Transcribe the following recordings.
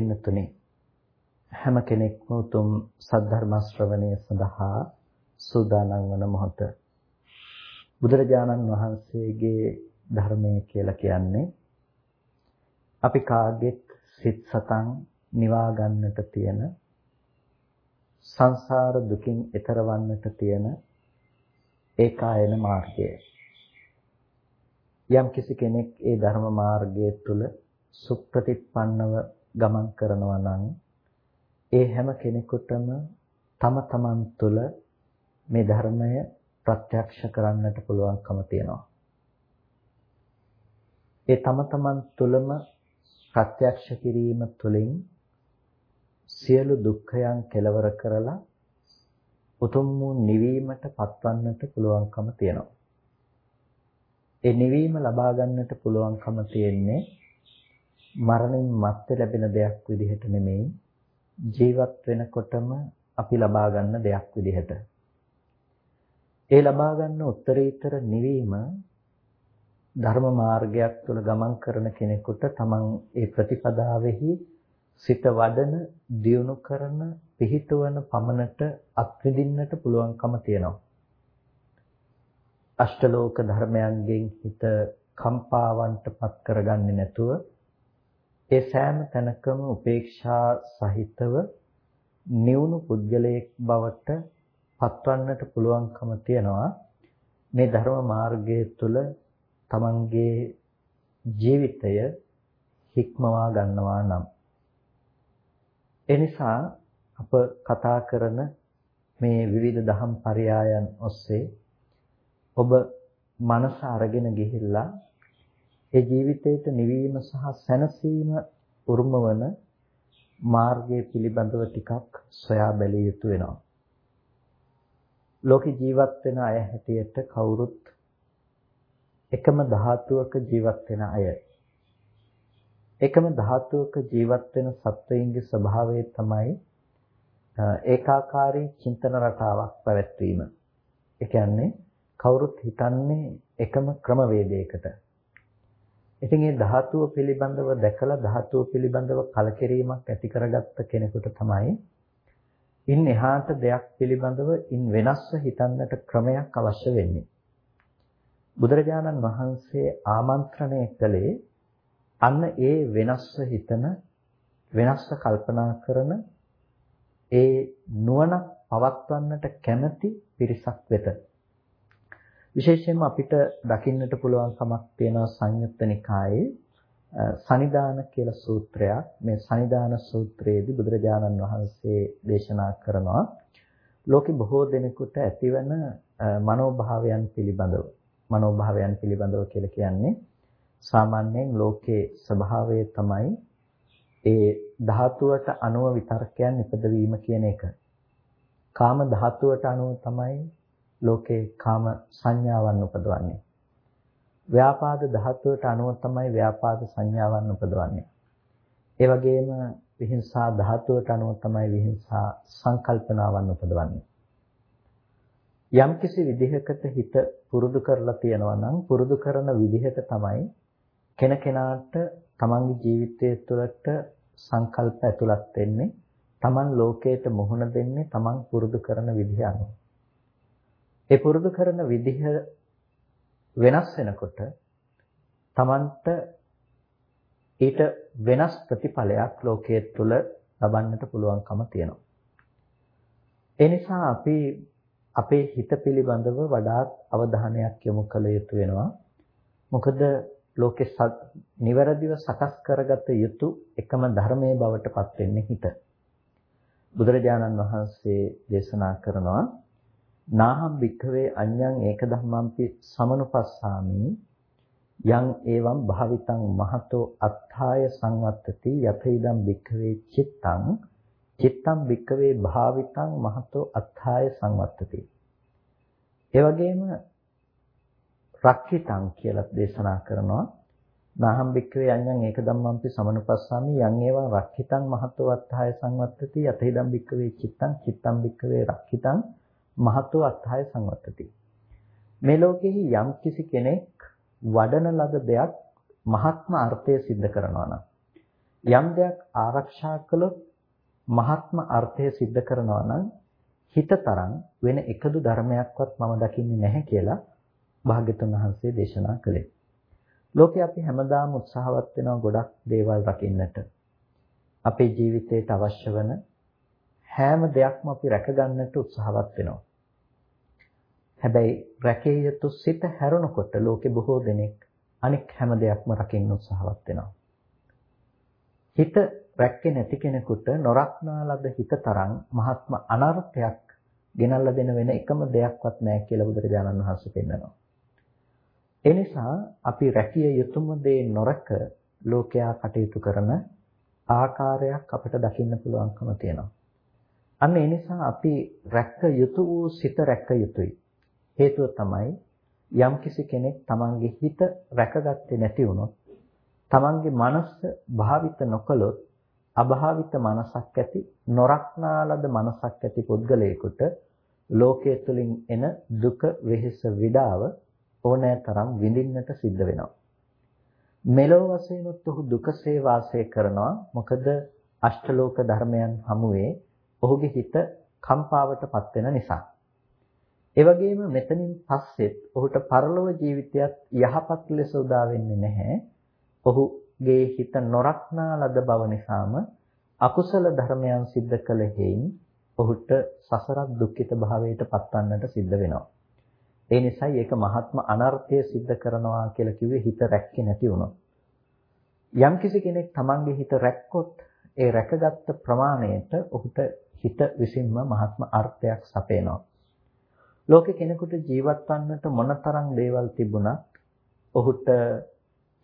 පින්නතුනි හැම කෙනෙක්ම උතුම් සද්ධර්ම ශ්‍රවණය සඳහා සූදානම් වන මොහොත. බුදුරජාණන් වහන්සේගේ ධර්මය කියලා කියන්නේ අපි කාගෙත් සිත් සතන් නිවා ගන්නට තියෙන සංසාර දුකින් එතරවන්නට තියෙන ඒකායන මාර්ගය. යම් කිසි කෙනෙක් ඒ ධර්ම මාර්ගය තුල සුප්‍රතිපන්නව ගමන් කරනවා නම් ඒ හැම කෙනෙකුටම තම තමන් තුළ මේ ධර්මය ප්‍රත්‍යක්ෂ කරන්නට පුළුවන්කම තියෙනවා. ඒ තම තමන් තුළම ප්‍රත්‍යක්ෂ කිරීම තුළින් සියලු දුක්ඛයන් කෙලවර කරලා උතුම් වූ නිවීමට පත්වන්නට පුළුවන්කම තියෙනවා. ඒ නිවීම ලබා ගන්නට පුළුවන්කම තියෙන්නේ මරණින් මත්තේ ලැබෙන දෙයක් විදිහට නෙමෙයි ජීවත් වෙනකොටම අපි ලබා ගන්න දෙයක් විදිහට. ඒ ලබා ගන්න උත්තරීතර නිවීම ධර්ම මාර්ගයක් තුළ ගමන් කරන කෙනෙකුට තමන් ඒ ප්‍රතිපදාවෙහි සිත වඩන, දියුණු කරන, පිහිටවන පමණට අත්විඳින්නට පුළුවන්කම තියෙනවා. අෂ්ටලෝක ධර්මයන්ගෙන් හිත කම්පාවන්ට පත් කරගන්නේ නැතුව ඒ සෑම තැනකම උපේක්ෂා සහිතව නිවුණු පුද්ගලයෙක් බවට පත්වන්නට පුළුවන්කම තියනවා. මේ ධර්ම මාර්ගය තුළ තමන්ගේ ජීවිතය හික්මවා ගන්නවා නම්. එනිසා අප කතා කරන මේ විවිධ දහම් පරයයන් ඔස්සේ ඔබ මනස අරගෙන ගිහිල්ලා ඒ ජීවිතයට නිවීම සහ සැනසීම උරුම වන මාර්ගය පිළිබඳව ටිකක් සොයා බැලිය යුතු වෙනවා. ලෝකේ ජීවත් වෙන අය හැටියට කවුරුත් එකම ධාතුවක ජීවත් වෙන අය. එකම ධාතුවක ජීවත් වෙන සත්වයින්ගේ ස්වභාවය තමයි ඒකාකාරී චින්තන රටාවක් පැවැත්වීම. ඒ කියන්නේ කවුරුත් හිතන්නේ එකම ක්‍රමවේදයකට. ඉතින් මේ ධාතුව පිළිබඳව දැකලා ධාතුව පිළිබඳව කලකිරීමක් ඇති කරගත්ත කෙනෙකුට තමයි ඉන් එහාට දෙයක් පිළිබඳව ඉන් වෙනස්ව හිතන්නට ක්‍රමයක් අවශ්‍ය වෙන්නේ. බුදුරජාණන් වහන්සේ ආමන්ත්‍රණය කළේ අන්න ඒ වෙනස්ව හිතන වෙනස්ව කල්පනා කරන ඒ නුවණ පවත්වන්නට කැමැති පිරිසක් වෙත. විශේෂයෙන්ම අපිට දකින්නට පුළුවන් කමක් තියෙනවා සංයුත්ත නිකායේ සනිදාන කියලා සූත්‍රයක් මේ සනිදාන සූත්‍රයේදී බුදුරජාණන් වහන්සේ දේශනා කරනවා ලෝකෙ බොහෝ දෙනෙකුට ඇතිවන මනෝභාවයන් පිළිබඳව මනෝභාවයන් පිළිබඳව කියලා කියන්නේ සාමාන්‍යයෙන් ලෝකේ ස්වභාවය තමයි ඒ ධාතුවට අනුව විතර්කයන් ඉපදවීම කියන එක. කාම ධාතුවට අනුව තමයි ලෝකේ කාම සංඥාවන් උපදවන්නේ. ව්‍යාපාද ධාතුවට අනුව තමයි ව්‍යාපාද සංඥාවන් උපදවන්නේ. ඒ වගේම විහිංසා ධාතුවට අනුව තමයි විහිංසා සංකල්පනාවන් උපදවන්නේ. යම්කිසි විදිහකට හිත පුරුදු කරලා තියෙනවා නම් පුරුදු කරන විදිහට තමයි කෙනකෙනාට තමන්ගේ ජීවිතය තුළට සංකල්ප ඇතුළත් වෙන්නේ තමන් ලෝකයට මුහුණ දෙන්නේ තමන් පුරුදු කරන විදිහ අනුව. ඒ පුරුදු කරන විදිහ වෙනස් වෙනකොට Tamanට ඊට වෙනස් ප්‍රතිඵලයක් ලෝකයේ තුල ලබන්නට පුළුවන්කම තියෙනවා. ඒ නිසා අපි අපේ හිත පිළිබඳව වඩාත් අවධානයක් යොමු කළ යුතු වෙනවා. මොකද ලෝකේ නිවැරදිව සකස් කරගත යුතු එකම ධර්මයේ බවට පත් වෙන්නේ හිත. බුදුරජාණන් වහන්සේ දේශනා කරනවා නාහම් භික්ඛවේ අඤ්ඤං ඒක ධම්මම්පි සමනුපස්සාමි යං එවං භාවිතං මහතෝ අත්ථාය සංවත්තති යත ඉදම් භික්ඛවේ චිත්තං චිත්තං භික්ඛවේ භාවිතං මහතෝ අත්ථාය සංවත්තති. ඒ වගේම රක්ඛිතං කියලා දේශනා කරනවා. නාහම් භික්ඛවේ අඤ්ඤං ඒක ධම්මම්පි සමනුපස්සාමි යං ඒවා රක්ඛිතං මහතෝ අත්ථාය සංවත්තති යත ඉදම් භික්ඛවේ චිත්තං චිත්තං භික්ඛවේ රක්ඛිතං මහතෝ අත්ථාය සංවත්තති මේ ලෝකෙහි යම් කිසි කෙනෙක් වඩන ලද දෙයක් මහත්ම අර්ථය સિદ્ધ කරනවා නම් යම් දෙයක් ආරක්ෂා කළොත් මහත්ම අර්ථය સિદ્ધ කරනවා නම් හිතතරම් වෙන එකදු ධර්මයක්වත් මම දකින්නේ නැහැ කියලා භාග්‍යතුන් වහන්සේ දේශනා කළේ. ලෝකේ අපි හැමදාම උත්සාහවත් වෙනවා ගොඩක් දේවල් රකින්නට. අපේ ජීවිතයට අවශ්‍ය වන හැම දෙයක්ම අපි රැකගන්නට උත්සාහවත් වෙනවා. හැබැයි රැකේ යුතු සිත හැරුණකොට ලෝකේ බොහෝ දෙනෙක් අනික් හැම දෙයක්ම රකින්න උත්සාහවත් වෙනවා. හිත රැක්කේ නැති කෙනෙකුට නොරක්නා ලද හිත තරම් මහත්ම අනර්ථයක් ගෙනල්ලා දෙන වෙන එකම දෙයක්වත් නැහැ කියලා බුදුරජාණන් වහන්සේ පෙන්නනවා. ඒ නිසා අපි රැකිය යුතුම දේ නොරක ලෝකයා කටයුතු කරන ආකාරයක් අපිට දකින්න පුළුවන්කම තියෙනවා. අන්න ඒ නිසා අපි රැක්ක යුතු වූ සිත රැක්ක යුතුයි. හේතුව තමයි යම්කිසි කෙනෙක් තමන්ගේ හිත රැකගත්තේ නැති වුණොත් තමන්ගේ මනස භාවිත නොකළොත් අභාවිත මනසක් ඇති නොරක්නාලද මනසක් ඇති පුද්ගලයෙකුට ලෝකයේ තුලින් එන දුක වෙහෙස විඩාව ඕනෑ තරම් විඳින්නට සිද්ධ වෙනවා. මෙලොව වශයෙන්ත් ඔහු දුකසේ වාසය කරනවා. මොකද අෂ්ටලෝක ධර්මයන් හමුවේ ඔහුගේ හිත කම්පාවටපත් වෙන නිසා. ඒ වගේම මෙතනින් පස්සෙත් ඔහුට පරලොව ජීවිතයත් යහපත් ලෙස උදා වෙන්නේ නැහැ. ඔහුගේ හිත නොරක්නා ලද බව නිසාම අකුසල ධර්මයන් සිද්ධ කළ හේයින් ඔහුට සසරත් දුක්ඛිත භාවයට පත්වන්නට සිද්ධ වෙනවා. ඒ නිසායි ඒක මහත්ම අනර්ථය සිද්ධ කරනවා කියලා කිව්වේ හිත රැක්කේ නැති වුණොත්. යම්කිසි කෙනෙක් තමන්ගේ හිත රැක්කොත් ඒ රැකගත් ප්‍රමාණයට ඔහුට හිත විසින්ම මහත්ම අර්ථයක් සපේනවා. ලෝකේ කෙනෙකුට ජීවත් වන්නට මොනතරම් දේවල් තිබුණත් ඔහුට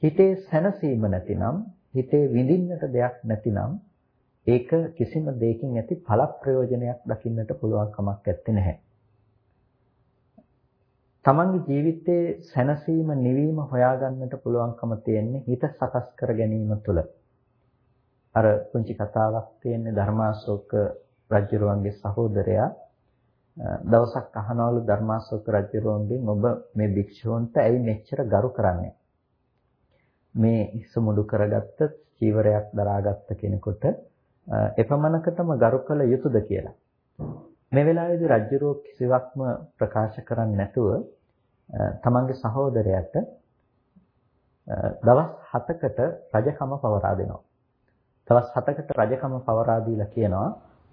හිතේ සැනසීම නැතිනම් හිතේ විඳින්නට දෙයක් නැතිනම් ඒක කිසිම දෙයකින් ඇති ඵල ප්‍රයෝජනයක් දකින්නට පුළුවන් කමක් නැත්තේ නැහැ. තමන්ගේ ජීවිතයේ සැනසීම නිවීම හොයාගන්නට පුළුවන්කම තියෙන්නේ හිත සකස් කර ගැනීම තුළ. අර පුංචි කතාවක් තියෙන්නේ ධර්මාශෝක රජුරුවන්ගේ සහෝදරයා දවසක් අහනවලු ධර්මාශෝක රජුරුවන්ගෙන් ඔබ මේ භික්ෂූන්ට ඇයි මෙච්චර ගරු කරන්නේ? මේ හිස මුඩු කරගත්ත චීවරයක් දරාගත්ත කෙනෙකුට එපමණකටම ගරු කළ යුතුයද කියලා. මේ වෙලාවේදී රජුරෝ කිසිවක්ම ප්‍රකාශ කරන්නේ නැතුව තමන්ගේ සහෝදරයාට දවස් 7කට රජකම පවරා දෙනවා. දවස් 7කට රජකම පවරා දීලා කියනවා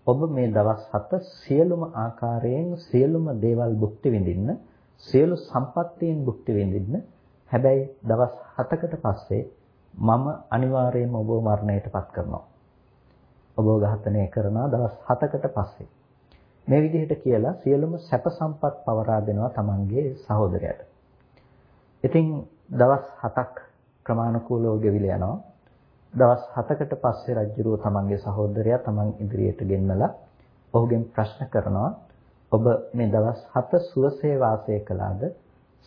ඔබ මේ දවස් හත සියලුම ආකාරයෙන් සියලුම දේවල් භුක්ති විඳින්න සියලු සම්පත්තියෙන් භුක්ති විඳින්න. හැබැයි දවස් 7කට පස්සේ මම අනිවාර්යයෙන්ම ඔබව මරණයටපත් කරනවා. ඔබව ඝාතනය කරනවා දවස් 7කට පස්සේ. මේ විදිහට කියලා සියලුම සැප සම්පත් පවරා දෙනවා තමන්ගේ සහෝදරයාට. ඉතින් දවස් 7ක් ක්‍රමානුකූලව ගෙවිලා යනවා. දවස් 7කට පස්සේ රජුරුව තමන්ගේ සහෝදරයා තමන් ඉදිරියට ගෙන්නලා ඔහුගෙන් ප්‍රශ්න කරනවා ඔබ මේ දවස් 7 සුවසේ වාසය කළාද?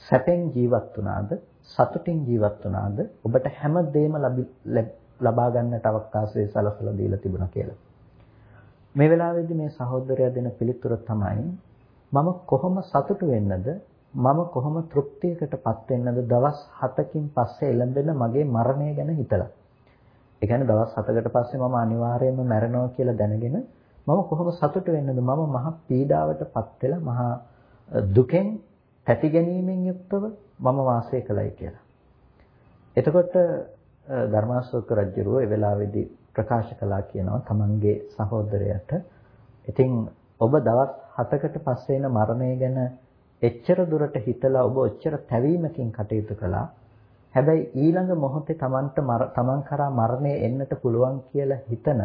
සැපෙන් ජීවත් වුණාද? සතුටින් ජීවත් වුණාද? ඔබට හැම දෙයක්ම ලබා ගන්නට අවකාශය සලසලා දීලා තිබුණා කියලා. මේ වෙලාවේදී මේ සහෝදරයා දෙන පිළිතුර තමයි මම කොහොම සතුටු වෙන්නද? මම කොහොම තෘප්තියකටපත් වෙන්නද? දවස් 7කින් පස්සේ එළඹෙන මගේ මරණය ගැන හිතලා. ඒ කියන්නේ දවස් 7කට පස්සේ මම අනිවාර්යයෙන්ම මැරෙනවා කියලා දැනගෙන මම කොහොම සතුට වෙන්නද මම මහ පීඩාවටපත් වෙලා මහා දුකෙන් තැති ගැනීමෙන් යුක්තව මම වාසය කළයි කියලා. එතකොට ධර්මාශෝක රජුරෝ ඒ වෙලාවේදී ප්‍රකාශ කළා කියනවා තමන්ගේ සහෝදරයට ඉතින් ඔබ දවස් 7කට පස්සේ එන මරණය ගැන එච්චර දුරට හිතලා ඔබ ඔච්චර තැවීමකින් කටයුතු කළා හැබැයි ඊළඟ මොහොතේ Tamanට Taman කරා මරණය එන්නට පුළුවන් කියලා හිතන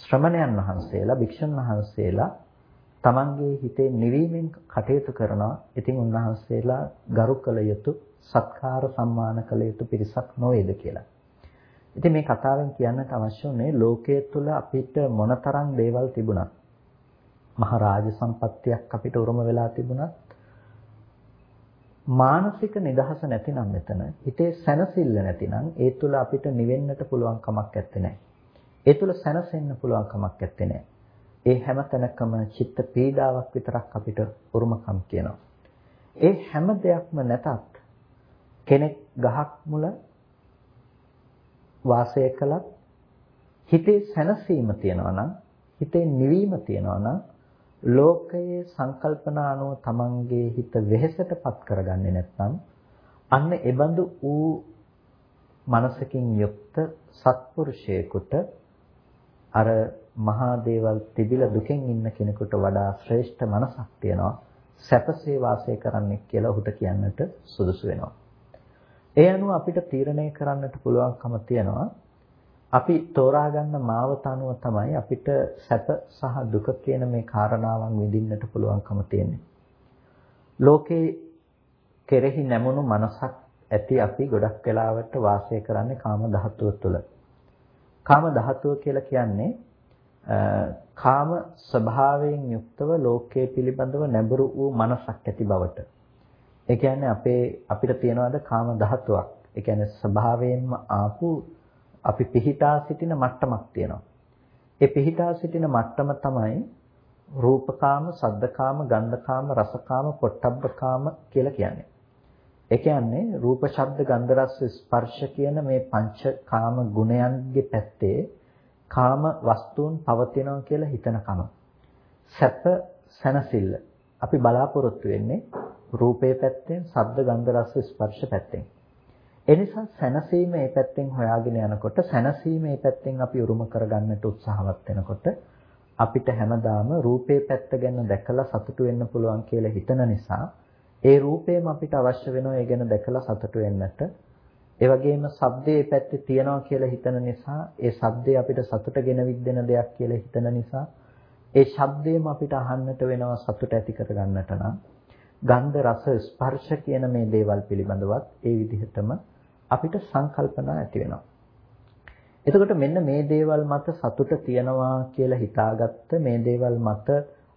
ශ්‍රමණයන් වහන්සේලා භික්ෂුන් වහන්සේලා Tamanගේ හිතේ නිවීමෙන් කටයුතු කරනවා. ඉතින් උන්වහන්සේලා ගරු කළ යුතු සත්කාර සම්මාන කළ යුතු පිරිසක් නොවේද කියලා. ඉතින් මේ කතාවෙන් කියන්නට අවශ්‍ය උනේ ලෝකයේ තුල අපිට මොනතරම් දේවල් තිබුණත් මහා රාජ සම්පත්තියක් අපිට උරුම වෙලා තිබුණත් මානසික නිදහස නැතිනම් මෙතන හිතේ සැනසෙල්ල නැතිනම් ඒ තුල අපිට නිවෙන්නට පුළුවන් කමක් නැත්තේ. ඒ තුල සැනසෙන්න පුළුවන් කමක් නැත්තේ. ඒ හැම තැනකම චිත්ත පීඩාවක් විතරක් අපිට උරුමකම් කියනවා. ඒ හැම දෙයක්ම නැතත් කෙනෙක් ගහක් මුල වාසය කළත් හිතේ සැනසීම තියනවා නම් හිතේ නිවීම තියනවා නම් ලෝකයේ සංකල්පනා අනුව තමන්ගේ හිත වෙහෙසටපත් කරගන්නේ නැත්නම් අන්න එබඳු වූ මනසකින් යුක්ත සත්පුරුෂයෙකුට අර මහා දේවල් තිබිලා දුකෙන් ඉන්න කෙනෙකුට වඩා ශ්‍රේෂ්ඨ මනසක් තියෙනවා සැපසේ වාසය කරන්නෙක් කියලා ඔහුට කියන්නට සුදුසු වෙනවා. ඒ අනුව අපිට තීරණය කරන්නට පුළුවන්කම තියෙනවා අපි තෝරා ගන්න මාවත අනුව තමයි අපිට සැප සහ දුක කියන මේ කාරණාවන් විඳින්නට පුළුවන්කම තියෙන්නේ. ලෝකේ කෙරෙහි නැමුණු මනසක් ඇති අපි ගොඩක් වෙලාවට වාසය කරන්නේ කාම ධාතුව තුළ. කාම ධාතුව කියලා කියන්නේ කාම ස්වභාවයෙන් යුක්තව ලෝකයේ පිළිබඳව නැඹුරු වූ මනසක් ඇති බවට. ඒ කියන්නේ අපේ අපිට තියනවාද කාම ධාතුවක්. ඒ කියන්නේ ස්වභාවයෙන්ම ආපු අපි පිහිටා සිටින මට්ටමක් තියෙනවා. ඒ පිහිටා සිටින මට්ටම තමයි රූපකාම, සද්දකාම, ගන්ධකාම, රසකාම, පොට්ටබ්බකාම කියලා කියන්නේ. ඒ කියන්නේ රූප, ශබ්ද, ගන්ධ, රස, ස්පර්ශ කියන මේ පංචකාම ගුණයන්ගේ පැත්තේ කාම වස්තුන් පවතිනවා කියලා හිතනකම. සැප සැනසෙල්ල අපි බලාපොරොත්තු වෙන්නේ රූපේ පැත්තෙන්, ශබ්ද, ගන්ධ, රස, ස්පර්ශ පැත්තෙන්. එනිසා සැනසීම මේ පැත්තෙන් හොයාගෙන යනකොට සැනසීම මේ පැත්තෙන් අපි උරුම කරගන්නට උත්සාහවත් වෙනකොට අපිට හැමදාම රූපේ පැත්ත ගැන දැකලා සතුටු වෙන්න පුළුවන් කියලා හිතන නිසා ඒ රූපේම අපිට අවශ්‍ය වෙනවා ඒ ගැන දැකලා සතුටු වෙන්නට. ඒ වගේම ශබ්දයේ පැත්තේ තියනවා කියලා හිතන නිසා ඒ ශබ්දය අපිට සතුට ගෙනවිත් දෙන දෙයක් කියලා හිතන නිසා ඒ ශබ්දයම අපිට අහන්නට වෙනවා සතුට ඇති කරගන්නට නම්. ගන්ධ රස ස්පර්ශ කියන මේ දේවල් පිළිබඳවත් ඒ විදිහටම අපිට සංකල්පනා ඇති වෙනවා. එතකොට මෙන්න මේ දේවල් මත සතුට තියනවා කියලා හිතාගත්ත මේ දේවල් මත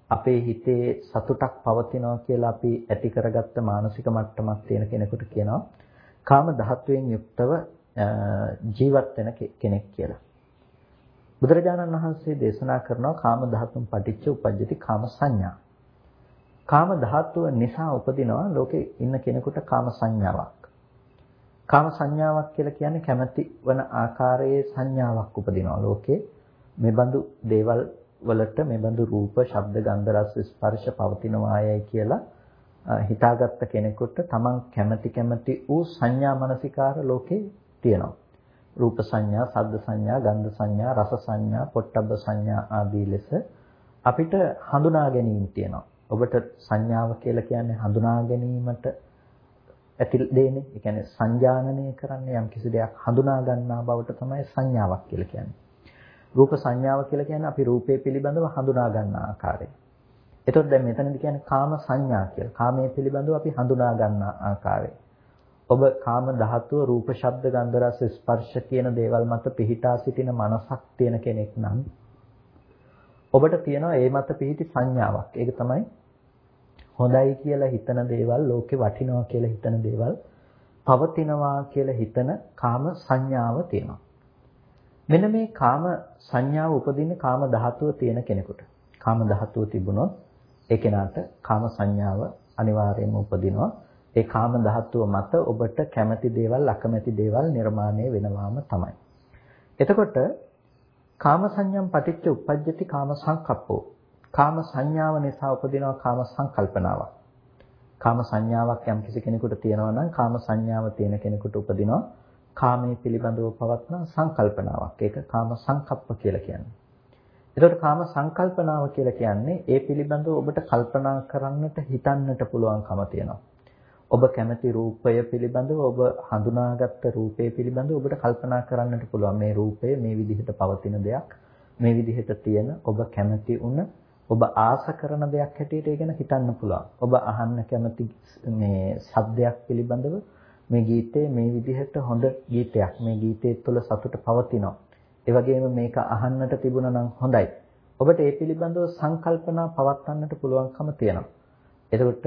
අපේ හිතේ සතුටක් පවතිනවා කියලා අපි ඇති කරගත්ත මානසික මට්ටමක් තියෙන කෙනෙකුට කියනවා කාම ධාතුවෙන් යුක්තව ජීවත් වෙන කෙනෙක් කියලා. බුදුරජාණන් වහන්සේ දේශනා කරනවා කාම ධාතුන් පටිච්ච උපජ්ජති කාම සංඥා. කාම ධාතුව නිසා උපදිනවා ලෝකේ ඉන්න කෙනෙකුට කාම සංඥාවක්. කාම සංඥාවක් කියලා කියන්නේ කැමැති වන ආකාරයේ සංඥාවක් උපදිනවා ලෝකේ. මේ බඳු දේවල් වලට මේ බඳු රූප, ශබ්ද, ගන්ධ, රස, ස්පර්ශ පවතිනවායයි කියලා හිතාගත්ත කෙනෙකුට තමන් කැමැති කැමැති වූ සංඥා මනසිකාර ලෝකේ තියෙනවා. රූප සංඥා, ශබ්ද සංඥා, ගන්ධ සංඥා, රස සංඥා, පොට්ටබ්බ සංඥා ආදී ලෙස අපිට හඳුනා ගැනීම තියෙනවා. ඔබට සංඥාව කියලා කියන්නේ හඳුනා ගැනීමට ඇති දෙන්නේ. ඒ කියන්නේ සංජානනය කරන්නේ යම් කිසි දෙයක් හඳුනා ගන්නා බවට තමයි සංඥාවක් කියලා කියන්නේ. රූප සංඥාව කියලා කියන්නේ අපි රූපේ පිළිබඳව හඳුනා ගන්නා ආකාරය. එතකොට දැන් මෙතනදි කියන්නේ කාම සංඥා කියලා. කාමයේ පිළිබඳව අපි හඳුනා ගන්නා ආකාරය. ඔබ කාම ධාතුව රූප ශබ්ද ගන්ධ රස ස්පර්ශ කියන දේවල් මත පිහිටා සිටින මනසක් තියෙන කෙනෙක් නම් ඔබට තියෙනවා ඒ මත පිහිටි සංඥාවක්. ඒක තමයි හොඳයි කියලා හිතන දේවල් ලෝකේ වටිනවා කියලා හිතන දේවල් පවතිනවා කියලා හිතන කාම සංඥාව තියෙනවා. මෙන්න මේ කාම සංඥාව උපදින්නේ කාම ධාතුව තියෙන කෙනෙකුට. කාම ධාතුව තිබුණොත් ඒ කෙනාට කාම සංඥාව අනිවාර්යයෙන්ම උපදිනවා. ඒ කාම ධාතුව මත ඔබට කැමති දේවල් අකමැති දේවල් නිර්මාණය වෙනවාම තමයි. එතකොට කාම සංඥම් පටිච්ච උප්පජ්ජති කාම සංකප්පෝ කාම සංඥාව නිසා උපදිනවා කාම සංකල්පනාවක්. කාම සංඥාවක් යම් කිසි කෙනෙකුට තියෙනවා නම් කාම සංඥාව තියෙන කෙනෙකුට උපදිනවා කාමයේ පිළිබඳව පවත්න සංකල්පනාවක්. ඒක කාම සංකප්ප කියලා කියන්නේ. එතකොට කාම සංකල්පනාව කියලා කියන්නේ ඒ පිළිබඳව ඔබට කල්පනා කරන්නට හිතන්නට පුළුවන්කම තියෙනවා. ඔබ කැමති රූපය පිළිබඳව ඔබ හඳුනාගත්ත රූපය පිළිබඳව ඔබට කල්පනා කරන්නට පුළුවන් මේ රූපය මේ විදිහට පවතින දෙයක් මේ විදිහට තියෙන ඔබ කැමති වුණ ඔබ ආස කරන දෙයක් හැටියට ඒ ගැන හිතන්න පුළුවන්. ඔබ අහන්න කැමති මේ ශබ්දයක් පිළිබඳව මේ ගීතේ මේ විදිහට හොඳ ගීතයක්. මේ ගීතයේ තුළ සතුට පවතිනවා. ඒ වගේම මේක අහන්නට තිබුණා නම් හොඳයි. ඔබට ඒ පිළිබඳව සංකල්පනා පවත්වන්නට පුළුවන්කම තියෙනවා. එතකොට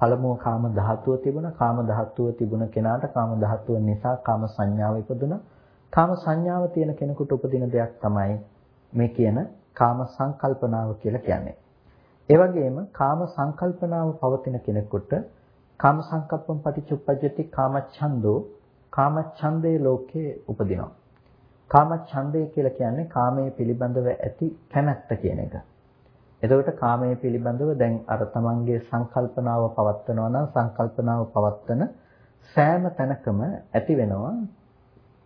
පළමුව කාම ධාතුව තිබුණා. කාම ධාතුව තිබුණ කෙනාට කාම ධාතුව නිසා කාම සංඥාව ඉපදුණා. කාම සංඥාව තියෙන කෙනෙකුට උපදින දෙයක් තමයි මේ කියන කාම සංකල්පනාව කියලා කියන්නේ. ඒ වගේම කාම සංකල්පනාව පවතින කෙනෙකුට කාම සංකප්පම් පටිච්චුප්පජ්ජති කාමච්ඡන්தோ කාමච්ඡන්දේ ලෝකේ උපදිනවා. කාමච්ඡන්දේ කියලා කියන්නේ කාමයේ පිළිබඳව ඇති කැමැත්ත කියන එක. එතකොට කාමයේ පිළිබඳව දැන් අර තමන්ගේ සංකල්පනාව පවත්නවා නම් සංකල්පනාව පවත්තන සෑම තැනකම ඇති වෙනවා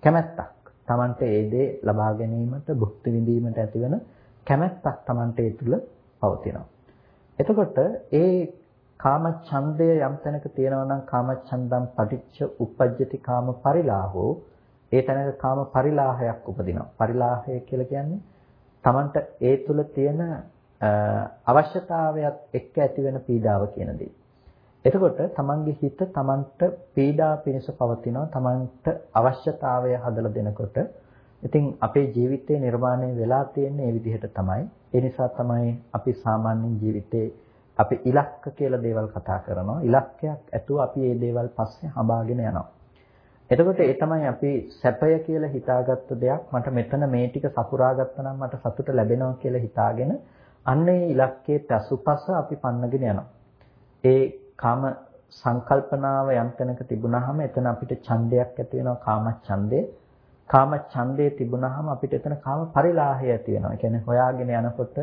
කැමැත්තක්. තමන්ට ඒ දේ ලබා ගැනීමට භුක්ති විඳීමට ඇතිවන කැමැත්තක් තමන්ට ඒ තුල පවතිනවා. එතකොට ඒ කාම ඡන්දය යම් තැනක තියෙනවා නම් කාම ඡන්දම් පටිච්ච උපජ්ජති කාම පරිලාහෝ ඒ තැනක කාම පරිලාහයක් උපදිනවා. පරිලාහය කියලා කියන්නේ Tamanට ඒ තුල තියෙන අවශ්‍යතාවයත් එක්ක ඇති වෙන පීඩාව කියන දේ. එතකොට Tamanගේ හිත Tamanට පීඩා පිණිස පවතිනවා. Tamanට අවශ්‍යතාවය හදලා දෙනකොට ඉතින් අපේ ජීවිතේ නිර්මාණය වෙලා තියෙන්නේ මේ විදිහට තමයි. ඒ නිසා තමයි අපි සාමාන්‍ය ජීවිතේ අපි ඉලක්ක කියලා දේවල් කතා කරනවා. ඉලක්කයක් ඇතුව අපි මේ දේවල් පස්සේ හඹාගෙන යනවා. එතකොට ඒ තමයි අපි සැපය කියලා හිතාගත්ත දෙයක් මට මෙතන මේ ටික සපුරා ගත්තා නම් මට සතුට ලැබෙනවා කියලා හිතාගෙන අන්න ඒ ඉලක්කයේ පසුපස අපි පන්නගෙන යනවා. ඒ කාම සංකල්පනාව යම් තැනක තිබුණාම එතන අපිට ඡන්දයක් ඇති වෙනවා කාම ඡන්දේ. කාම ඡන්දේ තිබුණාම අපිට එතන කාම පරිලාහය ඇති වෙනවා. ඒ කියන්නේ හොයාගෙන යනකොට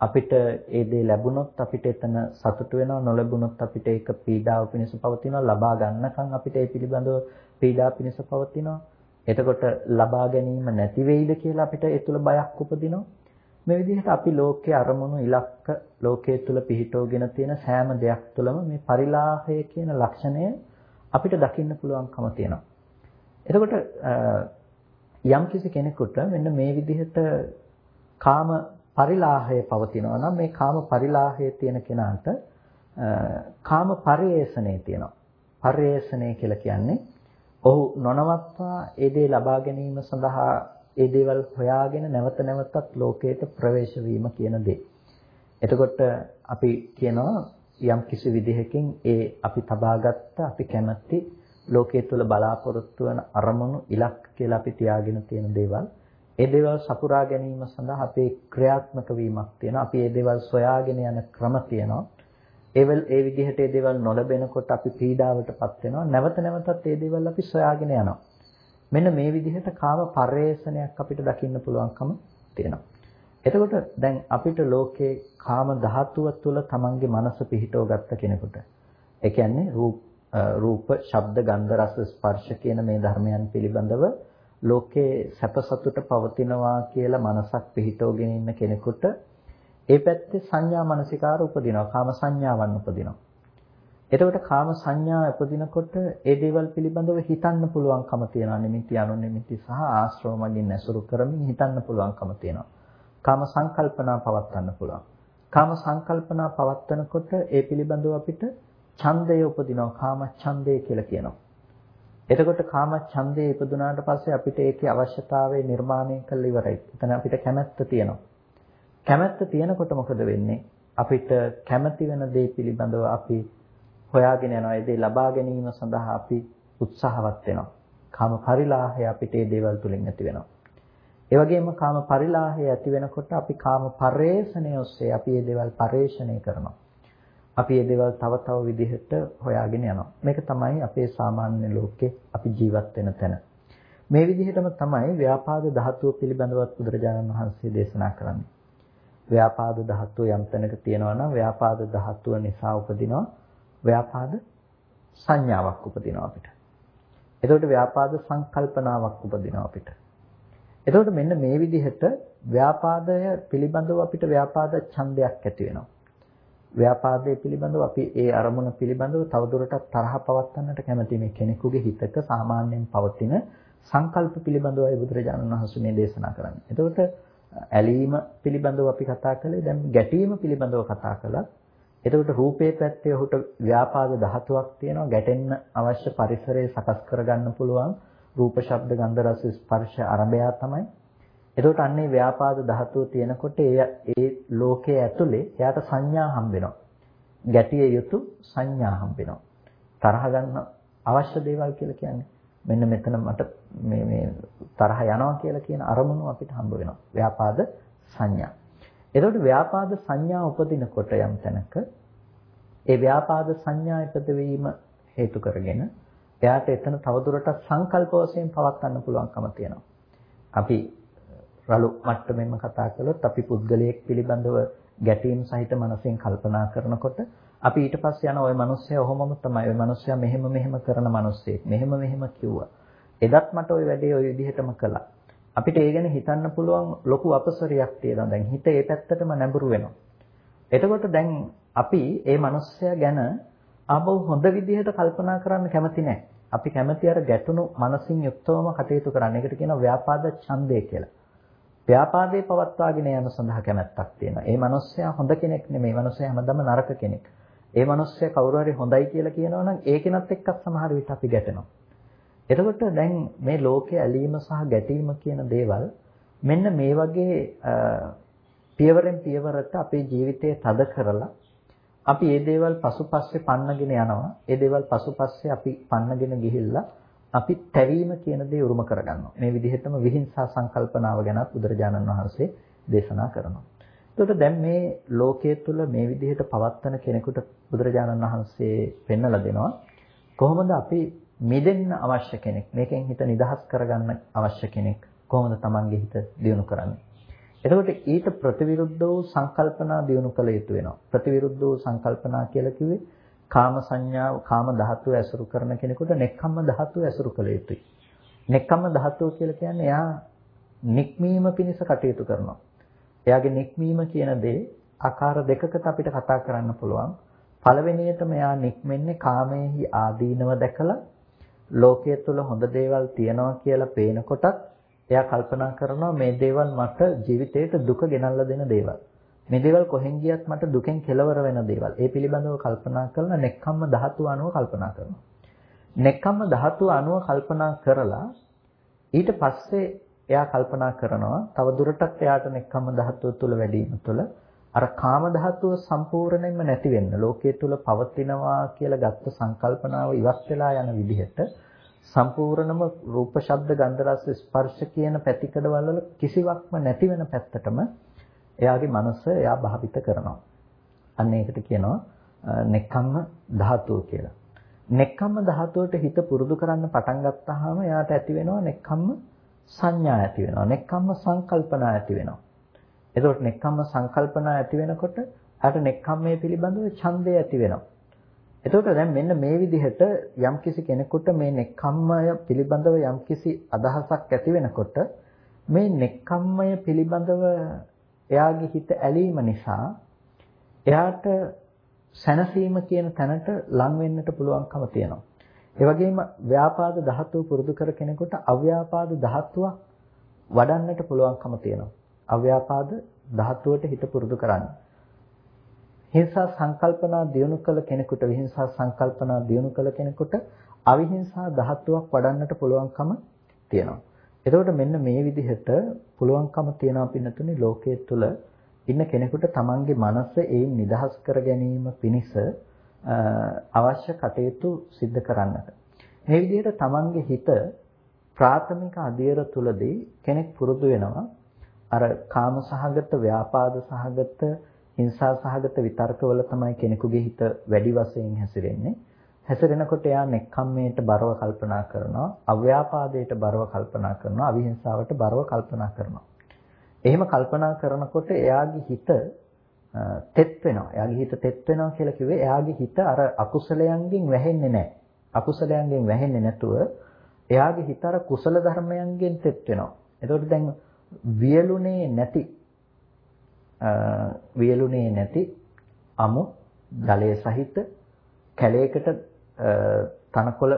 අපිට ඒ දේ ලැබුණොත් අපිට එතන සතුට වෙනවා නොලැබුණොත් අපිට ඒක පීඩාව පිණිස පවතිනවා ලබා ගන්නකම් අපිට ඒ පිළිබඳව පීඩා පිණිස පවතිනවා. එතකොට ලබා ගැනීම නැති වෙයිද කියලා අපිට ඒ තුල බයක් උපදිනවා. මේ විදිහට අපි ලෝකයේ අරමුණු ඉලක්ක ලෝකයේ තුල පිහිටෝගෙන තියෙන සෑම දෙයක් තුළම මේ පරිලාහය කියන ලක්ෂණය අපිට දකින්න පුළුවන්කම තියෙනවා. එතකොට යම් කිසි කෙනෙකුට මෙන්න මේ විදිහට කාම පරිලාහය පවතිනවා නම් මේ කාම පරිලාහයේ තියෙන කෙනාට කාම පරිේෂණේ තියෙනවා. පරිේෂණේ කියලා කියන්නේ ඔහු නොනවත්වා ඒ දේ ලබා ගැනීම සඳහා ඒ දේවල් හොයාගෙන නැවත නැවතත් ලෝකයට ප්‍රවේශ වීම කියන දේ. එතකොට අපි කියනවා යම් කිසි විදිහකින් ඒ අපි තබාගත්ත අපි කැමති ලෝකයේ තුල බලාපොරොත්තු වන අරමුණු ඉලක්ක කියලා අපි තියාගෙන තියෙන දේවල් ඒ දේවල් සපුරා ගැනීම සඳහා අපේ ක්‍රියාත්මක වීමක් තියෙනවා. අපි ඒ දේවල් සොයාගෙන යන ක්‍රම තියෙනවා. ඒවල් ඒ විදිහට ඒ දේවල් නොලැබෙනකොට අපි පීඩාවටපත් වෙනවා. නැවත නැවතත් ඒ දේවල් අපි සොයාගෙන යනවා. මෙන්න මේ විදිහට කාම පරේෂණයක් අපිට දකින්න පුළුවන්කම තියෙනවා. එතකොට දැන් අපිට ලෝකේ කාම ධාතුව තුළ තමන්ගේ මනස පිහිටව ගත්ත කෙනෙකුට ඒ කියන්නේ රූප රූප, ශබ්ද, ගන්ධ, රස, ස්පර්ශ කියන මේ ධර්මයන් පිළිබඳව ලෝකේ සැප සතුට පවතිනවා කියලා මනසක් පිහිටවගෙන ඉන්න කෙනෙකුට ඒ පැත්තේ සංඥා මනසිකාර උපදිනවා කාම සංඥාවන් උපදිනවා. එතකොට කාම සංඥා උපදිනකොට ඒ දේවල් පිළිබඳව හිතන්න පුළුවන්කම තියෙනවා. නිමිති අනු නිමිති සහ ආශ්‍රව මගින් ඇසුරු කරමින් හිතන්න පුළුවන්කම තියෙනවා. කාම සංකල්පනා පවත්වන්න පුළුවන්. කාම සංකල්පනා පවත්වනකොට ඒ පිළිබඳව අපිට ඡන්දය උපදිනවා කාම ඡන්දය කියලා කියනවා එතකොට කාම ඡන්දේ ඉපදුනාට පස්සේ අපිට ඒකේ අවශ්‍යතාවය නිර්මාණය කළ ඉවරයි. එතන අපිට කැමැත්ත තියෙනවා. කැමැත්ත තියෙනකොට මොකද වෙන්නේ? අපිට කැමැති වෙන දේ පිළිබඳව අපි හොයාගෙන යනවා. ඒ දේ ලබා ගැනීම සඳහා අපි උත්සාහවත් වෙනවා. කාම පරිලාහය අපිට මේ දේවල් තුලින් ඇති වෙනවා. ඒ වගේම කාම පරිලාහය ඇති වෙනකොට අපි කාම පරේෂණය ඔස්සේ අපි මේ දේවල් පරේෂණය කරනවා. අපි මේ දේවල් තව තව විදිහට හොයාගෙන යනවා. මේක තමයි අපේ සාමාන්‍ය ලෝකේ අපි ජීවත් වෙන තැන. මේ විදිහටම තමයි ව්‍යාපාද ධාතුව පිළිබඳවත් බුදුරජාණන් වහන්සේ දේශනා කරන්නේ. ව්‍යාපාද ධාතුව යම් තැනක තියෙනවා නම් ව්‍යාපාද ධාතුව නිසා උපදිනවා ව්‍යාපාද සංඥාවක් උපදිනවා අපිට. එතකොට ව්‍යාපාද සංකල්පනාවක් උපදිනවා අපිට. එතකොට මෙන්න මේ විදිහට ව්‍යාපාදය පිළිබඳව අපිට ව්‍යාපාද ඡන්දයක් ඇති වෙනවා. ව්‍යාපාදයේ පිළිබඳව අපි ඒ අරමුණ පිළිබඳව තවදුරටත් තරහ පවත්වන්නට කැමති මේ කෙනෙකුගේ හිතක සාමාන්‍යයෙන් පවතින සංකල්ප පිළිබඳවයි බුදුරජාණන් වහන්සේ මේ දේශනා කරන්නේ. එතකොට ඇලීම පිළිබඳව අපි කතා කළේ දැන් ගැටීම පිළිබඳව කතා කළා. එතකොට රූපේ පැත්තේ ඔහුට ව්‍යාපාද ධාතුවක් තියෙනවා ගැටෙන්න අවශ්‍ය පරිසරය සකස් කරගන්න පුළුවන් රූප ශබ්ද ගන්ධ රස ස්පර්ශ අරබය තමයි. එතකොට අන්නේ ව්‍යාපාද ධාතුව තියෙනකොට ඒ ඒ ලෝකයේ ඇතුලේ එයාට සංඥා හම්බ වෙනවා. ගැටිය යුතු සංඥා හම්බ වෙනවා. තරහ ගන්න අවශ්‍ය දේවල් කියලා කියන්නේ මෙන්න මෙතන මට මේ මේ තරහ යනවා කියලා කියන අරමුණු අපිට හම්බ වෙනවා. ව්‍යාපාද සංඥා. එතකොට ව්‍යාපාද සංඥා උපදිනකොට යම් තැනක ඒ ව්‍යාපාද සංඥා ඉපදවීම හේතු කරගෙන එයාට එතන තවදුරටත් සංකල්ප වශයෙන් පවත්වන්න පුළුවන්කම තියෙනවා. අපි රළු මට්ටමින්ම කතා කළොත් අපි පුද්ගලයෙක් පිළිබඳව ගැටීම් සහිත මනසෙන් කල්පනා කරනකොට අපි ඊට පස්සේ යන ওই මිනිස්සයා ඔහොමම තමයි. ওই මිනිස්සයා මෙහෙම මෙහෙම කරන මිනිස්සෙක්. මෙහෙම මෙහෙම කිව්වා. එදත් මට ওই වැඩේ ওই විදිහටම කළා. අපිට ඒ ගැන හිතන්න පුළුවන් ලොකු අපසරියක් තියෙනවා. දැන් හිත ඒ පැත්තටම නැඹුරු වෙනවා. එතකොට දැන් අපි ඒ මිනිස්සයා ගැන ආපහු හොඳ විදිහට කල්පනා කරන්න කැමති නැහැ. අපි කැමති අර ගැටුණු මනසින් යුක්තවම කටයුතු කරන්න. ඒකට කියනවා ව්‍යාපාද ඡන්දය කියලා. ව්‍යාපාදේ පවත්වාගෙන යාම සඳහා කැමැත්තක් තියෙනවා. ඒ මිනිස්සයා හොඳ කෙනෙක් නෙමෙයි. ඒ මිනිස්සයා හැමදාම නරක කෙනෙක්. ඒ මිනිස්සයා කවුරු හරි හොඳයි කියලා කියනවා නම් ඒ කෙනත් එක්කත් සමහර විට අපි ගැටෙනවා. එතකොට දැන් මේ ලෝකයේ ඇලීම සහ ගැටීම කියන දේවල් මෙන්න මේ වගේ පියවරෙන් පියවරට අපේ ජීවිතය තද කරලා අපි මේ දේවල් පසුපස්සේ පන්නගෙන යනවා. ඒ දේවල් පසුපස්සේ අපි පන්නගෙන ගිහිල්ලා අපි තැවීම කියන දේ උරුම කරගන්නවා. මේ විදිහටම විහිංසා සංකල්පනාව ගැනත් බුදුරජාණන් වහන්සේ දේශනා කරනවා. එතකොට දැන් මේ ලෝකයේ තුල මේ විදිහට පවත්තන කෙනෙකුට බුදුරජාණන් වහන්සේ පෙන්වලා දෙනවා කොහොමද අපි මිදෙන්න අවශ්‍ය කෙනෙක් මේකෙන් හිත නිදහස් කරගන්න අවශ්‍ය කෙනෙක් කොහොමද Tamange හිත දියුණු කරන්නේ එතකොට ඊට ප්‍රතිවිරුද්ධ වූ සංකල්පනා දියුණු කළ යුතු වෙනවා. ප්‍රතිවිරුද්ධ වූ සංකල්පනා කියලා කිව්වේ කාම සංඥාව, කාම ධාතුව ඇසුරු කරන කෙනෙකුට නෙක්ඛම්ම ධාතුව ඇසුරු කළ යුතුයි. නෙක්ඛම්ම ධාතුව කියලා කියන්නේ එයා නික්මීම පිණිස කටයුතු කරනවා. එයාගේ නික්මීම කියන දේ ආකාර දෙකකට අපිට කතා කරන්න පුළුවන්. පළවෙනියටම එයා නික්මෙන්නේ කාමයේහි ආදීනව දැකලා ලෝකයේ තුල හොඳ දේවල් තියනවා කියලා පේනකොටත් එයා කල්පනා කරනවා මේ දේවල් මට ජීවිතේට දුක ගෙනල්ලා දෙන දේවල්. මේ දේවල් කොහෙන් ගියත් මට දුකෙන් කෙලවර වෙන දේවල්. ඒ පිළිබඳව කල්පනා කරලා නෙක්ඛම්ම ධාතුව අනුව කල්පනා කරනවා. නෙක්ඛම්ම ධාතුව අනුව කල්පනා කරලා ඊට පස්සේ එයා කල්පනා කරනවා තව දුරටත් එයාට නෙක්ඛම්ම ධාතුව තුල වැඩිම තුල අර කාම ධාතුව සම්පූර්ණයෙන්ම නැති වෙන්න ලෝකයේ තුල පවතිනවා කියලා ගත්ත සංකල්පනාව ඉවත් වෙලා යන විදිහට සම්පූර්ණම රූප ශබ්ද ගන්ධ රස ස්පර්ශ කියන පැතිකඩවල වල කිසිවක්ම නැති වෙන පැත්තටම එයාගේ මනස එයා භාවිත කරනවා. අන්න ඒකට කියනවා නෙක්ඛම්ම ධාතුව කියලා. නෙක්ඛම්ම ධාතුවට හිත පුරුදු කරන්න පටන් ගත්තාම එයාට ඇති වෙනවා නෙක්ඛම්ම සංඥා ඇති වෙනවා. නෙක්ඛම්ම සංකල්පනා ඇති වෙනවා. එතකොට නෙක්ඛම්ම සංකල්පනා ඇති වෙනකොට එයාට නෙක්ඛම්මයේ පිළිබඳව ඡන්දය ඇති වෙනවා. එතකොට දැන් මෙන්න මේ විදිහට යම්කිසි කෙනෙකුට මේ නෙක්ඛම්මය පිළිබඳව යම්කිසි අදහසක් ඇති වෙනකොට මේ නෙක්ඛම්මය පිළිබඳව එයාගේ හිත ඇලීම නිසා එයාට සැනසීම කියන තැනට ලං වෙන්නට පුළුවන්කම තියෙනවා. ඒ වගේම ව්‍යාපාද ධාතුව පුරුදු කර කෙනෙකුට අව්‍යාපාද ධාතුවක් වඩන්නට පුළුවන්කම තියෙනවා. අව්‍යාපාද ධාතුවට හිත පුරුදු කරන්න. හිංසා සංකල්පනා දියුණු කළ කෙනෙකුට විහිංසා සංකල්පනා දියුණු කළ කෙනෙකුට අවිහිංසා ධාතුවක් වඩන්නට පුළුවන්කම තියෙනවා. එතකොට මෙන්න මේ විදිහට පුළුවන්කම තියෙනවා පින්නතුනි ලෝකයේ තුල ඉන්න කෙනෙකුට තමන්ගේ මනස ඒන් නිදහස් කර ගැනීම පිණිස අවශ්‍ය කටයුතු සිද්ධ කරන්නට. මේ විදිහට තමන්ගේ හිත ප්‍රාථමික අධීර තුලදී කෙනෙක් පුරුදු වෙනවා අර කාම සහගත ව්‍යාපාද සහගත හිංසා සහගත විතර්කවල තමයි කෙනෙකුගේ හිත වැඩි වශයෙන් හැසිරෙන්නේ. හැසිරෙනකොට එයා නෙක්ඛම්මයට බරව කල්පනා කරනවා, අව්‍යාපාදයට බරව කල්පනා කරනවා, අවිහිංසාවට බරව කල්පනා කරනවා. එහෙම කල්පනා කරනකොට එයාගේ හිත තෙත් වෙනවා. එයාගේ හිත තෙත් වෙනවා කියලා කිව්වේ එයාගේ හිත අර අකුසලයන්ගෙන් වැහෙන්නේ නැහැ. අකුසලයන්ගෙන් වැහෙන්නේ නැතුව එයාගේ හිත අර කුසල ධර්මයන්ගෙන් තෙත් වෙනවා. එතකොට දැන් වියලුනේ නැති වියලුනේ නැති අමු ජලය සහිත කැලයකට තනකොළ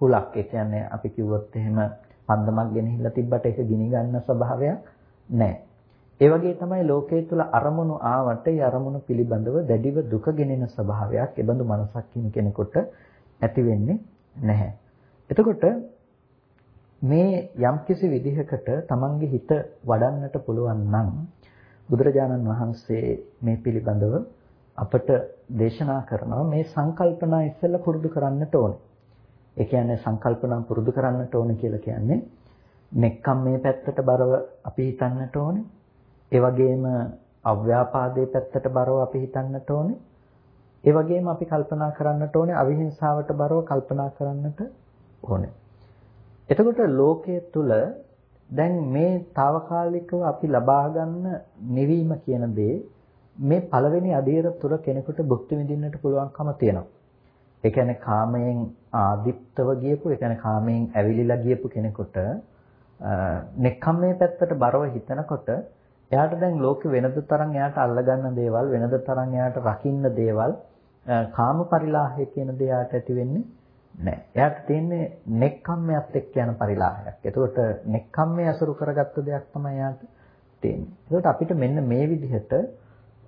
හුලක් ඒ කියන්නේ අපි කිව්වොත් එහෙම පන්දමක් ගෙනහිල්ලා තිබ්බට ඒක ගිනි ගන්න ස්වභාවයක් නැහැ. ඒ වගේ තමයි ලෝකයේ තුල අරමුණු ආවට ඒ අරමුණු පිළිබඳව දැඩිව දුක ගෙනෙන ස්වභාවයක් ඒබඳු මනසක් කින් කෙනෙකුට ඇති වෙන්නේ නැහැ. එතකොට මේ යම්කිසි විදිහකට තමන්ගේ හිත වඩන්නට පුළුවන් නම් බුදුරජාණන් වහන්සේ මේ පිළිබඳව අපට දේශනා කරනවා මේ සංකල්පනා ඉස්සෙල්ලා පුරුදු කරන්නට ඕනේ. ඒ කියන්නේ සංකල්පනා පුරුදු කරන්නට ඕනේ කියලා කියන්නේ නෙක්කම් මේ පැත්තට බරව අපි හිතන්නට ඕනේ. ඒ වගේම අව්‍යාපාදයේ පැත්තට බරව අපි හිතන්නට ඕනේ. ඒ වගේම අපි කල්පනා කරන්නට ඕනේ අවිහිංසාවට බරව කල්පනා කරන්නට ඕනේ. එතකොට ලෝකයේ තුල දැන් මේ తాවකාලිකව අපි ලබා ගන්න නිවීම කියන දේ මේ පළවෙනි අධීර තුර කෙනෙකුට භුක්ති විඳින්නට පුළුවන්කම තියෙනවා. ඒ කියන්නේ කාමයෙන් ආදිත්‍යව ගියපු, ඒ කියන්නේ කාමයෙන් ඇවිලිලා ගියපු කෙනෙකුට නෙක්ඛම්මේ පැත්තට බරව හිතනකොට එයාට දැන් ලෝකෙ වෙනද තරම් එයාට අල්ලගන්න දේවල් වෙනද තරම් එයාට රකින්න දේවල් කාම පරිලාහය කියන දේ එයාට ඇති වෙන්නේ නැහැ. එයාට තියෙන්නේ නෙක්ඛම්මයට එක්ක යන පරිලාහයක්. ඒකට නෙක්ඛම්මයේ අසුරු කරගත්ත දෙයක් තමයි එයාට තියෙන්නේ. ඒකට අපිට මෙන්න මේ විදිහට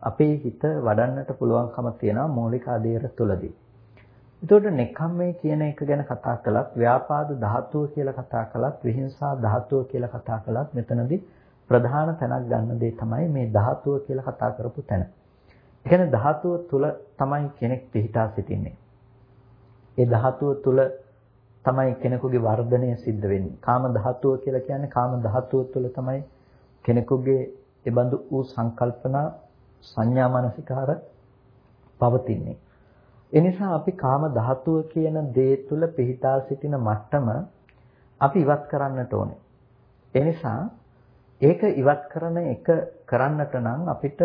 අපේ හිත වඩන්නට පුළුවන්කම තියෙනවා මූලික අධීර තුලදී. එතකොට නෙක්ඛම්මේ කියන එක ගැන කතා කළත්, ව්‍යාපාද ධාතුව කියලා කතා කළත්, විහිංසා ධාතුව කියලා කතා කළත් මෙතනදී ප්‍රධාන තැනක් ගන්න දේ තමයි මේ ධාතුව කියලා කතා කරපු තැන. ඒ කියන්නේ ධාතුව තුල තමයි කෙනෙක් පිහිටා සිටින්නේ. ඒ ධාතුව තුල තමයි කෙනෙකුගේ වර්ධනය සිද්ධ වෙන්නේ. කාම ධාතුව කියලා කියන්නේ කාම ධාතුව තුල තමයි කෙනෙකුගේ ඒබඳු වූ සංකල්පනා සංඥා මානසිකාර පවතින්නේ. ඒ නිසා අපි කාම ධාතුව කියන දේ තුල පිහිටා සිටින මට්ටම අපි ඉවත් කරන්නට ඕනේ. ඒ නිසා ඒක ඉවත් කරන එක කරන්නට නම් අපිට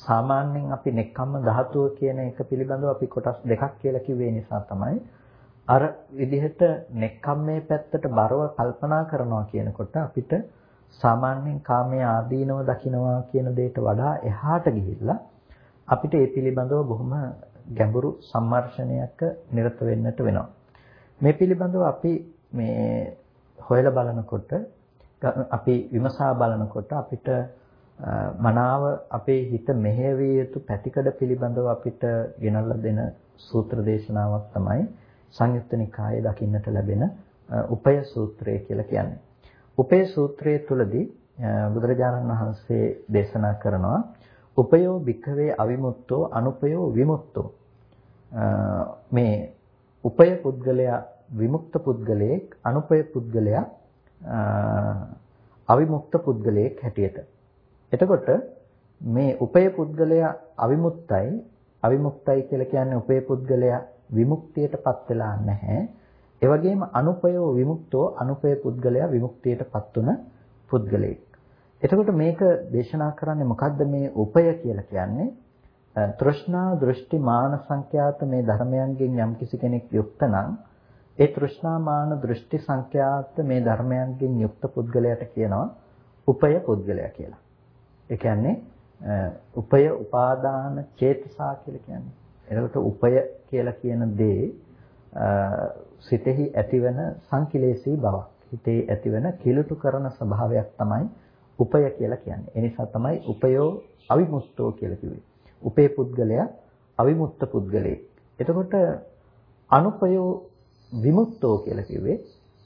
සාමාන්‍යයෙන් අපි නෙක්ඛම්ම ධාතුව කියන එක පිළිබඳව අපි කොටස් දෙකක් කියලා කිව්වේ නිසා තමයි අර විදිහට නෙක්ඛම්මේ පැත්තට බරව කල්පනා කරනවා කියනකොට අපිට සාමාන්‍යයෙන් කාමයේ ආදීනව දකින්නවා කියන දෙයට වඩා එහාට ගිහිල්ලා අපිට ඒ පිළිබඳව බොහොම ගැඹුරු සම්මර්ෂණයක නිරත වෙන්නට වෙනවා. මේ පිළිබඳව අපි මේ හොයලා බලනකොට අපි විමසා බලනකොට අපිට මනාව අපේ හිත මෙහෙවිය යුතු පැතිකඩ පිළිබඳව අපිට ගෙනල්ලා දෙන සූත්‍ර දේශනාවක් තමයි සංයුත්ත නිකායේ දකින්නට ලැබෙන උපය සූත්‍රය කියලා කියන්නේ. උපය සූත්‍රයේ තුලදී බුදුරජාණන් වහන්සේ දේශනා කරනවා උපයෝ භික්ඛවේ අවිමුක්තෝ අනුපයෝ විමුක්තෝ මේ උපය පුද්ගලයා විමුක්ත පුද්ගලයෙක් අනුපය පුද්ගලයා අවිමුක්ත පුද්ගලයෙක් හැටියට. එතකොට මේ උපය පුද්ගලයා අවිමුක්තයි අවිමුක්තයි කියලා කියන්නේ උපය පුද්ගලයා විමුක්තියටපත් වෙලා නැහැ. ඒ වගේම අනුපයෝ විමුක්තෝ අනුපය පුද්ගලයා විමුක්තියටපත් උන පුද්ගලයෙක්. එතකොට මේක දේශනා කරන්නේ මොකද්ද මේ උපය කියලා කියන්නේ? තෘෂ්ණා දෘෂ්ටි මාන සංඛ්‍යාත මේ ධර්මයන්ගෙන් යම්කිසි කෙනෙක් යුක්ත නම් ඒ තෘෂ්ණාමාන දෘෂ්ටි සංඛ්‍යාත මේ ධර්මයන්ගෙන් යුක්ත පුද්ගලයාට කියනවා උපය පුද්ගලයා කියලා. ඒ කියන්නේ උපය උපාදාන චේතසා කියලා කියන්නේ. එතකොට උපය කියලා කියන දේ සිතෙහි ඇතිවන සංකිලේශී බවක්. හිතේ ඇතිවන කිලුටු කරන ස්වභාවයක් තමයි උපය කියලා කියන්නේ. ඒ නිසා තමයි උපයෝ අවිමුක්තෝ කියලා කිව්වේ. උපේ පුද්ගලයා අවිමුක්ත පුද්ගලයෙක්. එතකොට අනුපයෝ විමුක්තෝ කියලා කිව්වේ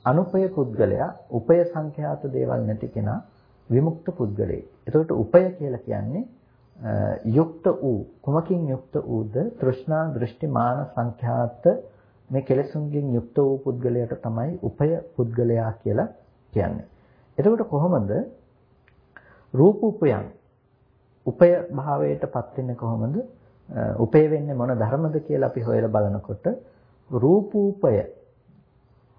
අනුපය පුද්ගලයා උපය සංඛ්‍යාත දේවල් නැති කෙනා විමුක්ත පුද්ගලයෙක්. එතකොට උපය කියලා කියන්නේ යුක්ත වූ කුමකින් යුක්ත වූද තෘෂ්ණා දෘෂ්ටි මාන සංඛ්‍යාත මේ කෙලෙසුන්ගෙන් යුක්ත වූ පුද්ගලයාට තමයි උපය පුද්ගලයා කියලා කියන්නේ. එතකොට කොහොමද රූප උපයන් උපය භාවයටපත් වෙන්නේ කොහොමද? උපය වෙන්නේ මොන ධර්මද කියලා අපි හොයලා බලනකොට රූපූපය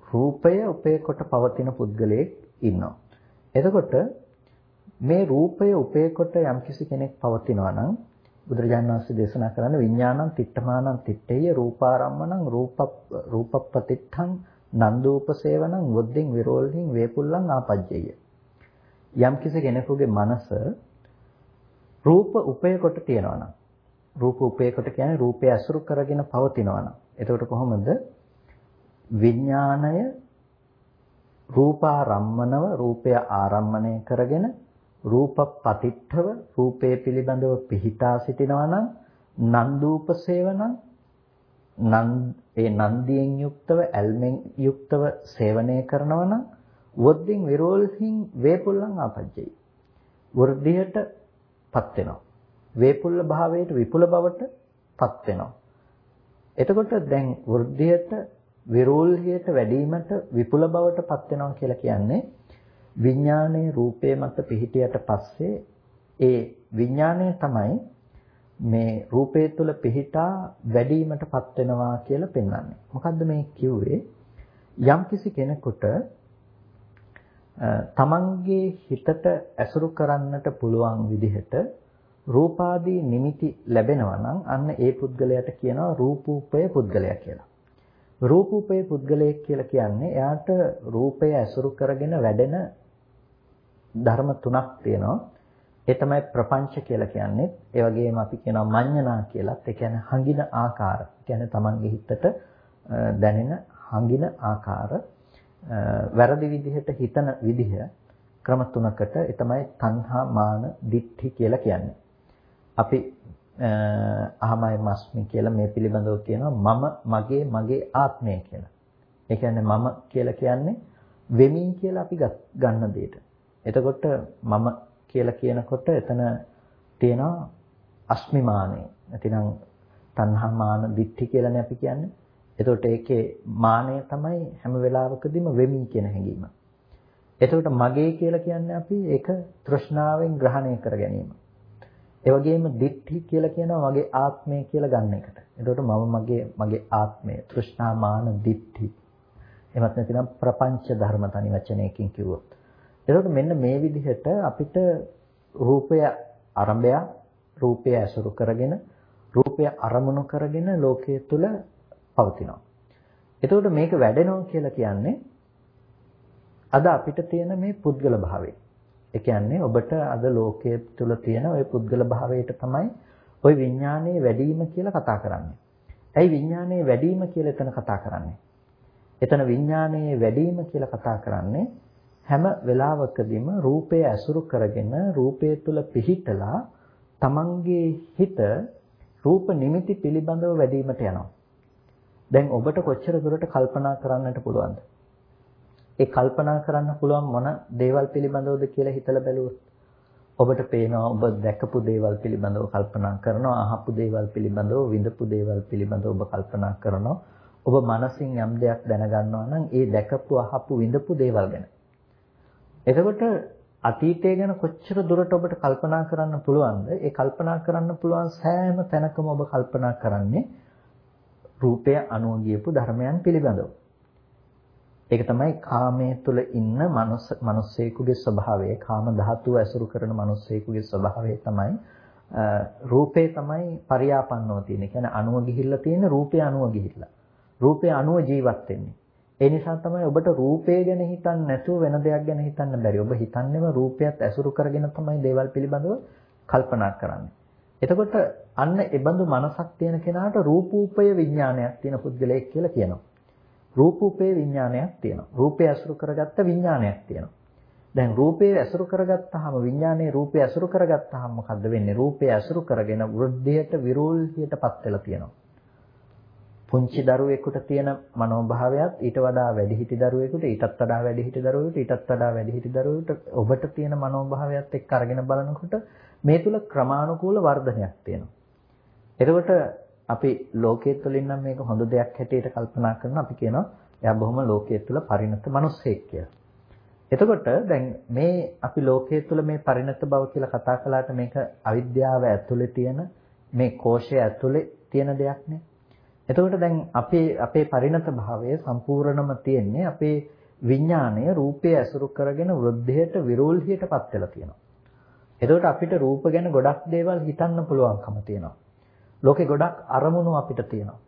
රූපය උපේ කොට පවතින පුද්ගලයෙක් ඉන්නවා. එතකොට මේ රූපය උපේ කොට යම්කිසි කෙනෙක් පවතිනවා නම් බුදුරජාණන් වහන්සේ දේශනා කරන්නේ විඥානං තිට්ඨමානං තිට්ඨේය රූපාරම්මණං රූප රූපප්පතිත්තං නන්දූපසේවනං වොද්දෙන් විරෝල්හින් වේපුල්ලං ආපජ්ජය. යම්කිසි කෙනෙකුගේ මනස රූප උපේ කොට තියනවා නම් රූප උපේ කොට කියන්නේ රූපය අසුරු කරගෙන පවතිනවා නම් එතකොට කොහොමද විඥාණය රූපාරම්මනව රූපය ආරම්මණය කරගෙන රූපපතිත්ඨව රූපේ පිළිබඳව පිහිටා සිටිනවා නම් නන්දූප සේවනං නන් ඒ නන්දියෙන් යුක්තව ඇල්මෙන් යුක්තව සේවනය කරනවා නම් වොද්දින් විරෝල්හින් වේපුල්ලං ආපජ්ජයි. වෘද්ධියටපත් වෙනවා. වේපුල්ල භාවයට විපුල බවටපත් වෙනවා. එතකොට දැන් වෘද්ධියට විරෝල්හියට වැඩිවීමට විපුල බවටපත් වෙනවා කියලා කියන්නේ විඥානයේ රූපේ මත පිහිටියට පස්සේ ඒ විඥානය තමයි මේ රූපය තුළ පිහිටා වැඩිවීමටපත් වෙනවා කියලා පෙන්වන්නේ. මොකද්ද මේ කිව්වේ? යම්කිසි කෙනෙකුට තමන්ගේ හිතට ඇසුරු කරන්නට පුළුවන් විදිහට රූපාදී නිමිති ලැබෙනවා නම් අන්න ඒ පුද්ගලයාට කියනවා රූපූපය පුද්ගලයා කියලා. රූපූපය පුද්ගලයෙක් කියලා කියන්නේ එයාට රූපය ඇසුරු කරගෙන වැඩෙන ධර්ම තුනක් තියෙනවා. ඒ තමයි ප්‍රපංච කියලා කියන්නේ. ඒ වගේම අපි කියනවා මඤ්ඤණා කියලාත්. ඒ කියන්නේ හංගින ආකාර. කියන්නේ Tamange හිතට දැනෙන හංගින ආකාර වැරදි විදිහට හිතන විදිහ ක්‍රම තුනකට ඒ තමයි තණ්හා මාන දිට්ඨි කියලා කියන්නේ. අපි අහමයි මස්මි කියලා මේ පිළිබඳව කියනවා මම මගේ මගේ ආත්මය කියලා. ඒ කියන්නේ මම කියලා කියන්නේ වෙමින් කියලා අපි ගන්න දෙයට. එතකොට මම කියලා කියනකොට එතන තියෙනවා අස්මිමානය. නැතිනම් තණ්හා මාන දිට්ඨි කියලානේ අපි කියන්නේ. එතකොට ඒකේ මානය තමයි හැම වෙලාවකදීම වෙමි කියන හැඟීම. එතකොට මගේ කියලා කියන්නේ අපි ඒක තෘෂ්ණාවෙන් ග්‍රහණය කර ගැනීම. ඒ වගේම දිට්ඨි කියලා කියනවා මගේ ආත්මය කියලා ගන්න එකට. එතකොට මම මගේ මගේ ආත්මය තෘෂ්ණා මාන දිට්ඨි. එමත් නැතිනම් ප්‍රපංච ධර්ම තනි වචනයකින් කිව්වොත්. එතකොට මෙන්න මේ විදිහට අපිට රූපය ආරම්භය රූපය ඇසුරු කරගෙන රූපය අරමුණු කරගෙන ලෝකයේ තුල පවතිනවා. එතකොට මේක වැඩෙනවා කියලා කියන්නේ අද අපිට තියෙන මේ පුද්ගල භාවය. ඒ කියන්නේ ඔබට අද ලෝකයේ තුල තියෙන ওই පුද්ගල භාවයට තමයි ওই විඥානයේ වැඩිම කියලා කතා කරන්නේ. ඇයි විඥානයේ වැඩිම කියලා එතන කතා කරන්නේ? එතන විඥානයේ වැඩිම කියලා කතා කරන්නේ හැම වෙලාවකදීම රූපය ඇසුරු කරගෙන රූපය තුල පිහිටලා තමන්ගේ හිත රූප නිමිති පිළිබඳව වැඩිවීමට යනවා. දැන් ඔබට කොච්චර දුරට කල්පනා කරන්නට පුළුවන්ද? ඒ කල්පනා කරන්න පුළුවන් මොන දේවල් පිළිබඳවද කියලා හිතලා බැලුවොත් ඔබට පේනවා ඔබ දැකපු දේවල් පිළිබඳව කල්පනා කරනවා අහපු දේවල් පිළිබඳව විඳපු දේවල් පිළිබඳව ඔබ කල්පනා කරනවා ඔබ මනසින් යම් දෙයක් දැනගන්නවා නම් ඒ දැකපු අහපු විඳපු දේවල් ගැන එතකොට අතීතය ගැන කොච්චර දුරට ඔබට කල්පනා කරන්න පුළුවන්ද? ඒ කල්පනා කරන්න පුළුවන් සෑම තැනකම ඔබ කල්පනා කරන්නේ රූපය අනුව ගියපු ධර්මයන් පිළිබඳව. ඒක තමයි කාමයේ තුල ඉන්න මනුස්ස මිනිස්සෙකුගේ ස්වභාවය. කාම ධාතුව ඇසුරු කරන මිනිස්සෙකුගේ ස්වභාවය තමයි රූපේ තමයි පරියාපන්නව තියෙන්නේ. කියන්නේ අනුව ගිහිල්ලා තියෙන රූපේ අනුව ගිහිල්ලා. රූපේ අනුව ජීවත් වෙන්නේ. ඒ නිසා තමයි ඔබට රූපය ගැන හිතන්නේ නැතුව වෙන දෙයක් ගැන හිතන්න බැරි. ඔබ හිතන්නේම රූපයත් ඇසුරු කරගෙන තමයි දේවල් පිළිබඳව කල්පනා කරන්නේ. එතකොට අන්න ඒබඳු මනසක් තියෙන කෙනාට රූපූපය විඥානයක් තියෙන පුද්ගලයෙක් කියලා කියනවා. රූපූපේ විඥානයක් තියෙනවා. රූපය ඇසුරු කරගත්ත විඥානයක් තියෙනවා. දැන් රූපය ඇසුරු කරගත්තාම විඥානයේ රූපය ඇසුරු කරගත්තාම මොකද්ද වෙන්නේ? රූපය ඇසුරු කරගෙන වෘද්ධියට විරෝල්හියටපත් වෙලා තියෙනවා. පුංචි දරුවෙකුට තියෙන මනෝභාවයත් ඊට වඩා වැඩිහිටි දරුවෙකුට ඊටත් වඩා වැඩිහිටි දරුවෙකුට ඊටත් වඩා වැඩිහිටි දරුවෙකුට ඔබට තියෙන මනෝභාවයත් එක්ක අරගෙන බලනකොට මේ තුල ක්‍රමානුකූල වර්ධනයක් තියෙනවා. එතකොට අපි ලෝකයේ තුලින් නම් මේක හොඳ දෙයක් හැටියට කල්පනා කරන අපි කියනවා එයා බොහොම ලෝකයේ තුල පරිණත මිනිස්සෙක් කියලා. එතකොට දැන් මේ අපි ලෝකයේ තුල මේ පරිණත බව කියලා කතා කළාට මේක අවිද්‍යාව ඇතුලේ තියෙන මේ කෝෂය ඇතුලේ තියෙන දෙයක් නේ. එතකොට දැන් අපේ අපේ පරිණත භාවය සම්පූර්ණම තියෙන්නේ අපේ විඥාණය රූපය ඇසුරු කරගෙන වෘද්ධියට විරෝල්හියටපත් වෙලා තියෙනවා. එතකොට අපිට රූප ගැන ගොඩක් දේවල් හිතන්න පුළුවන්කම තියෙනවා. ලෝකේ ගොඩක් අරමුණු අපිට තියෙනවා.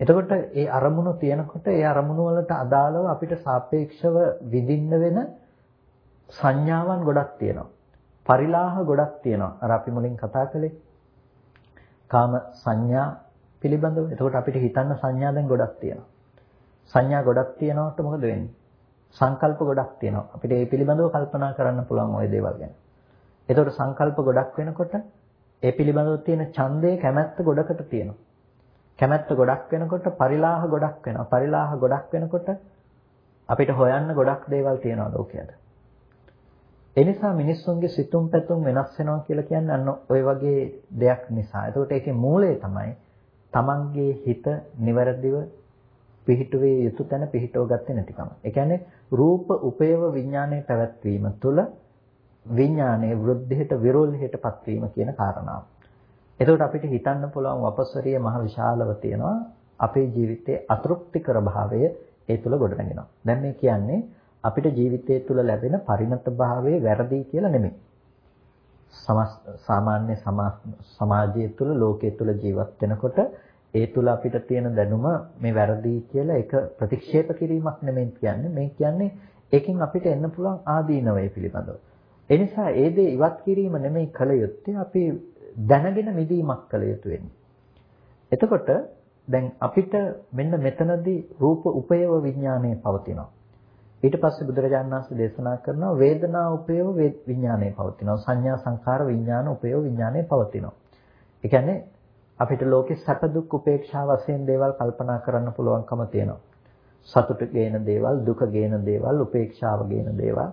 එතකොට ඒ අරමුණු තියෙනකොට ඒ අරමුණු වලට අදාළව අපිට සාපේක්ෂව විඳින්න වෙන සංඥාවන් ගොඩක් තියෙනවා. පරිලාහ ගොඩක් තියෙනවා. අර අපි මුලින් කතා කළේ කාම සංඥා පිළිබඳව. එතකොට අපිට හිතන්න සංඥා දැන් ගොඩක් තියෙනවා. සංඥා ගොඩක් තියෙනකොට මොකද වෙන්නේ? සංකල්ප ගොඩක් තියෙනවා. අපිට ඒ පිළිබඳව කල්පනා කරන්න පුළුවන් ওই දේවල් ගැන. එතකොට සංකල්ප ගොඩක් වෙනකොට ඒ පිළිබඳව තියෙන ඡන්දේ කැමැත්ත ගොඩකට තියෙනවා. කැමැත්ත ගොඩක් වෙනකොට පරිලාහ ගොඩක් වෙනවා. පරිලාහ ගොඩක් වෙනකොට අපිට හොයන්න ගොඩක් දේවල් තියෙනවා ලෝකයට. ඒ නිසා මිනිස්සුන්ගේ සිතුම් පැතුම් වෙනස් වෙනවා කියලා කියන්නේ අන්න ওই වගේ දෙයක් නිසා. ඒකට ඒකේ මූලය තමයි තමන්ගේ හිත නිවැරදිව පිහිටුවේ යුතු තැන පිහිටව ගත්තේ නැතිකම. ඒ කියන්නේ රූප උපේව විඥානයේ පැවැත්වීම තුළ විඥානයේ වෘද්ධියට විරෝධයටපත් වීම කියන කාරණාව. එතකොට අපිට හිතන්න පුළුවන් වපස්සරිය මහ විශාලව තියෙනවා අපේ ජීවිතයේ අතෘප්තිකර භාවය ඒ තුළ ගොඩනගෙනවා. දැන් මේ කියන්නේ අපිට ජීවිතය තුළ ලැබෙන පරිණත භාවයේ වැරදි කියලා නෙමෙයි. සාමාන්‍ය සමාජය තුළ ලෝකයේ තුළ ජීවත් වෙනකොට ඒ තුළ අපිට තියෙන දැනුම මේ වැරදි කියලා ඒක ප්‍රතික්ෂේප කිරීමක් නෙමෙයි කියන්නේ. මේ කියන්නේ ඒකෙන් අපිට එන්න පුළුවන් ආදීනවය පිළිබඳව. ඒ නිසා ඒ දේ ඉවත් කිරීම නෙමෙයි කල යුත්තේ අපි දැනගෙන මිදීමක් කළ යුතු වෙන්නේ. එතකොට දැන් අපිට මෙන්න මෙතනදී රූප උපයව විඥානය පවතිනවා. ඊට පස්සේ බුදුරජාණන් වහන්සේ දේශනා කරනවා වේදනා උපයව විඥානය පවතිනවා. සංඥා සංකාර විඥාන උපයව විඥානය පවතිනවා. ඒ කියන්නේ අපිට ලෝකේ සැප දුක් උපේක්ෂා වශයෙන් දේවල් කල්පනා කරන්න පුළුවන්කම තියෙනවා. සතුට ගේන දේවල්, දුක ගේන දේවල්, උපේක්ෂාව ගේන දේවල්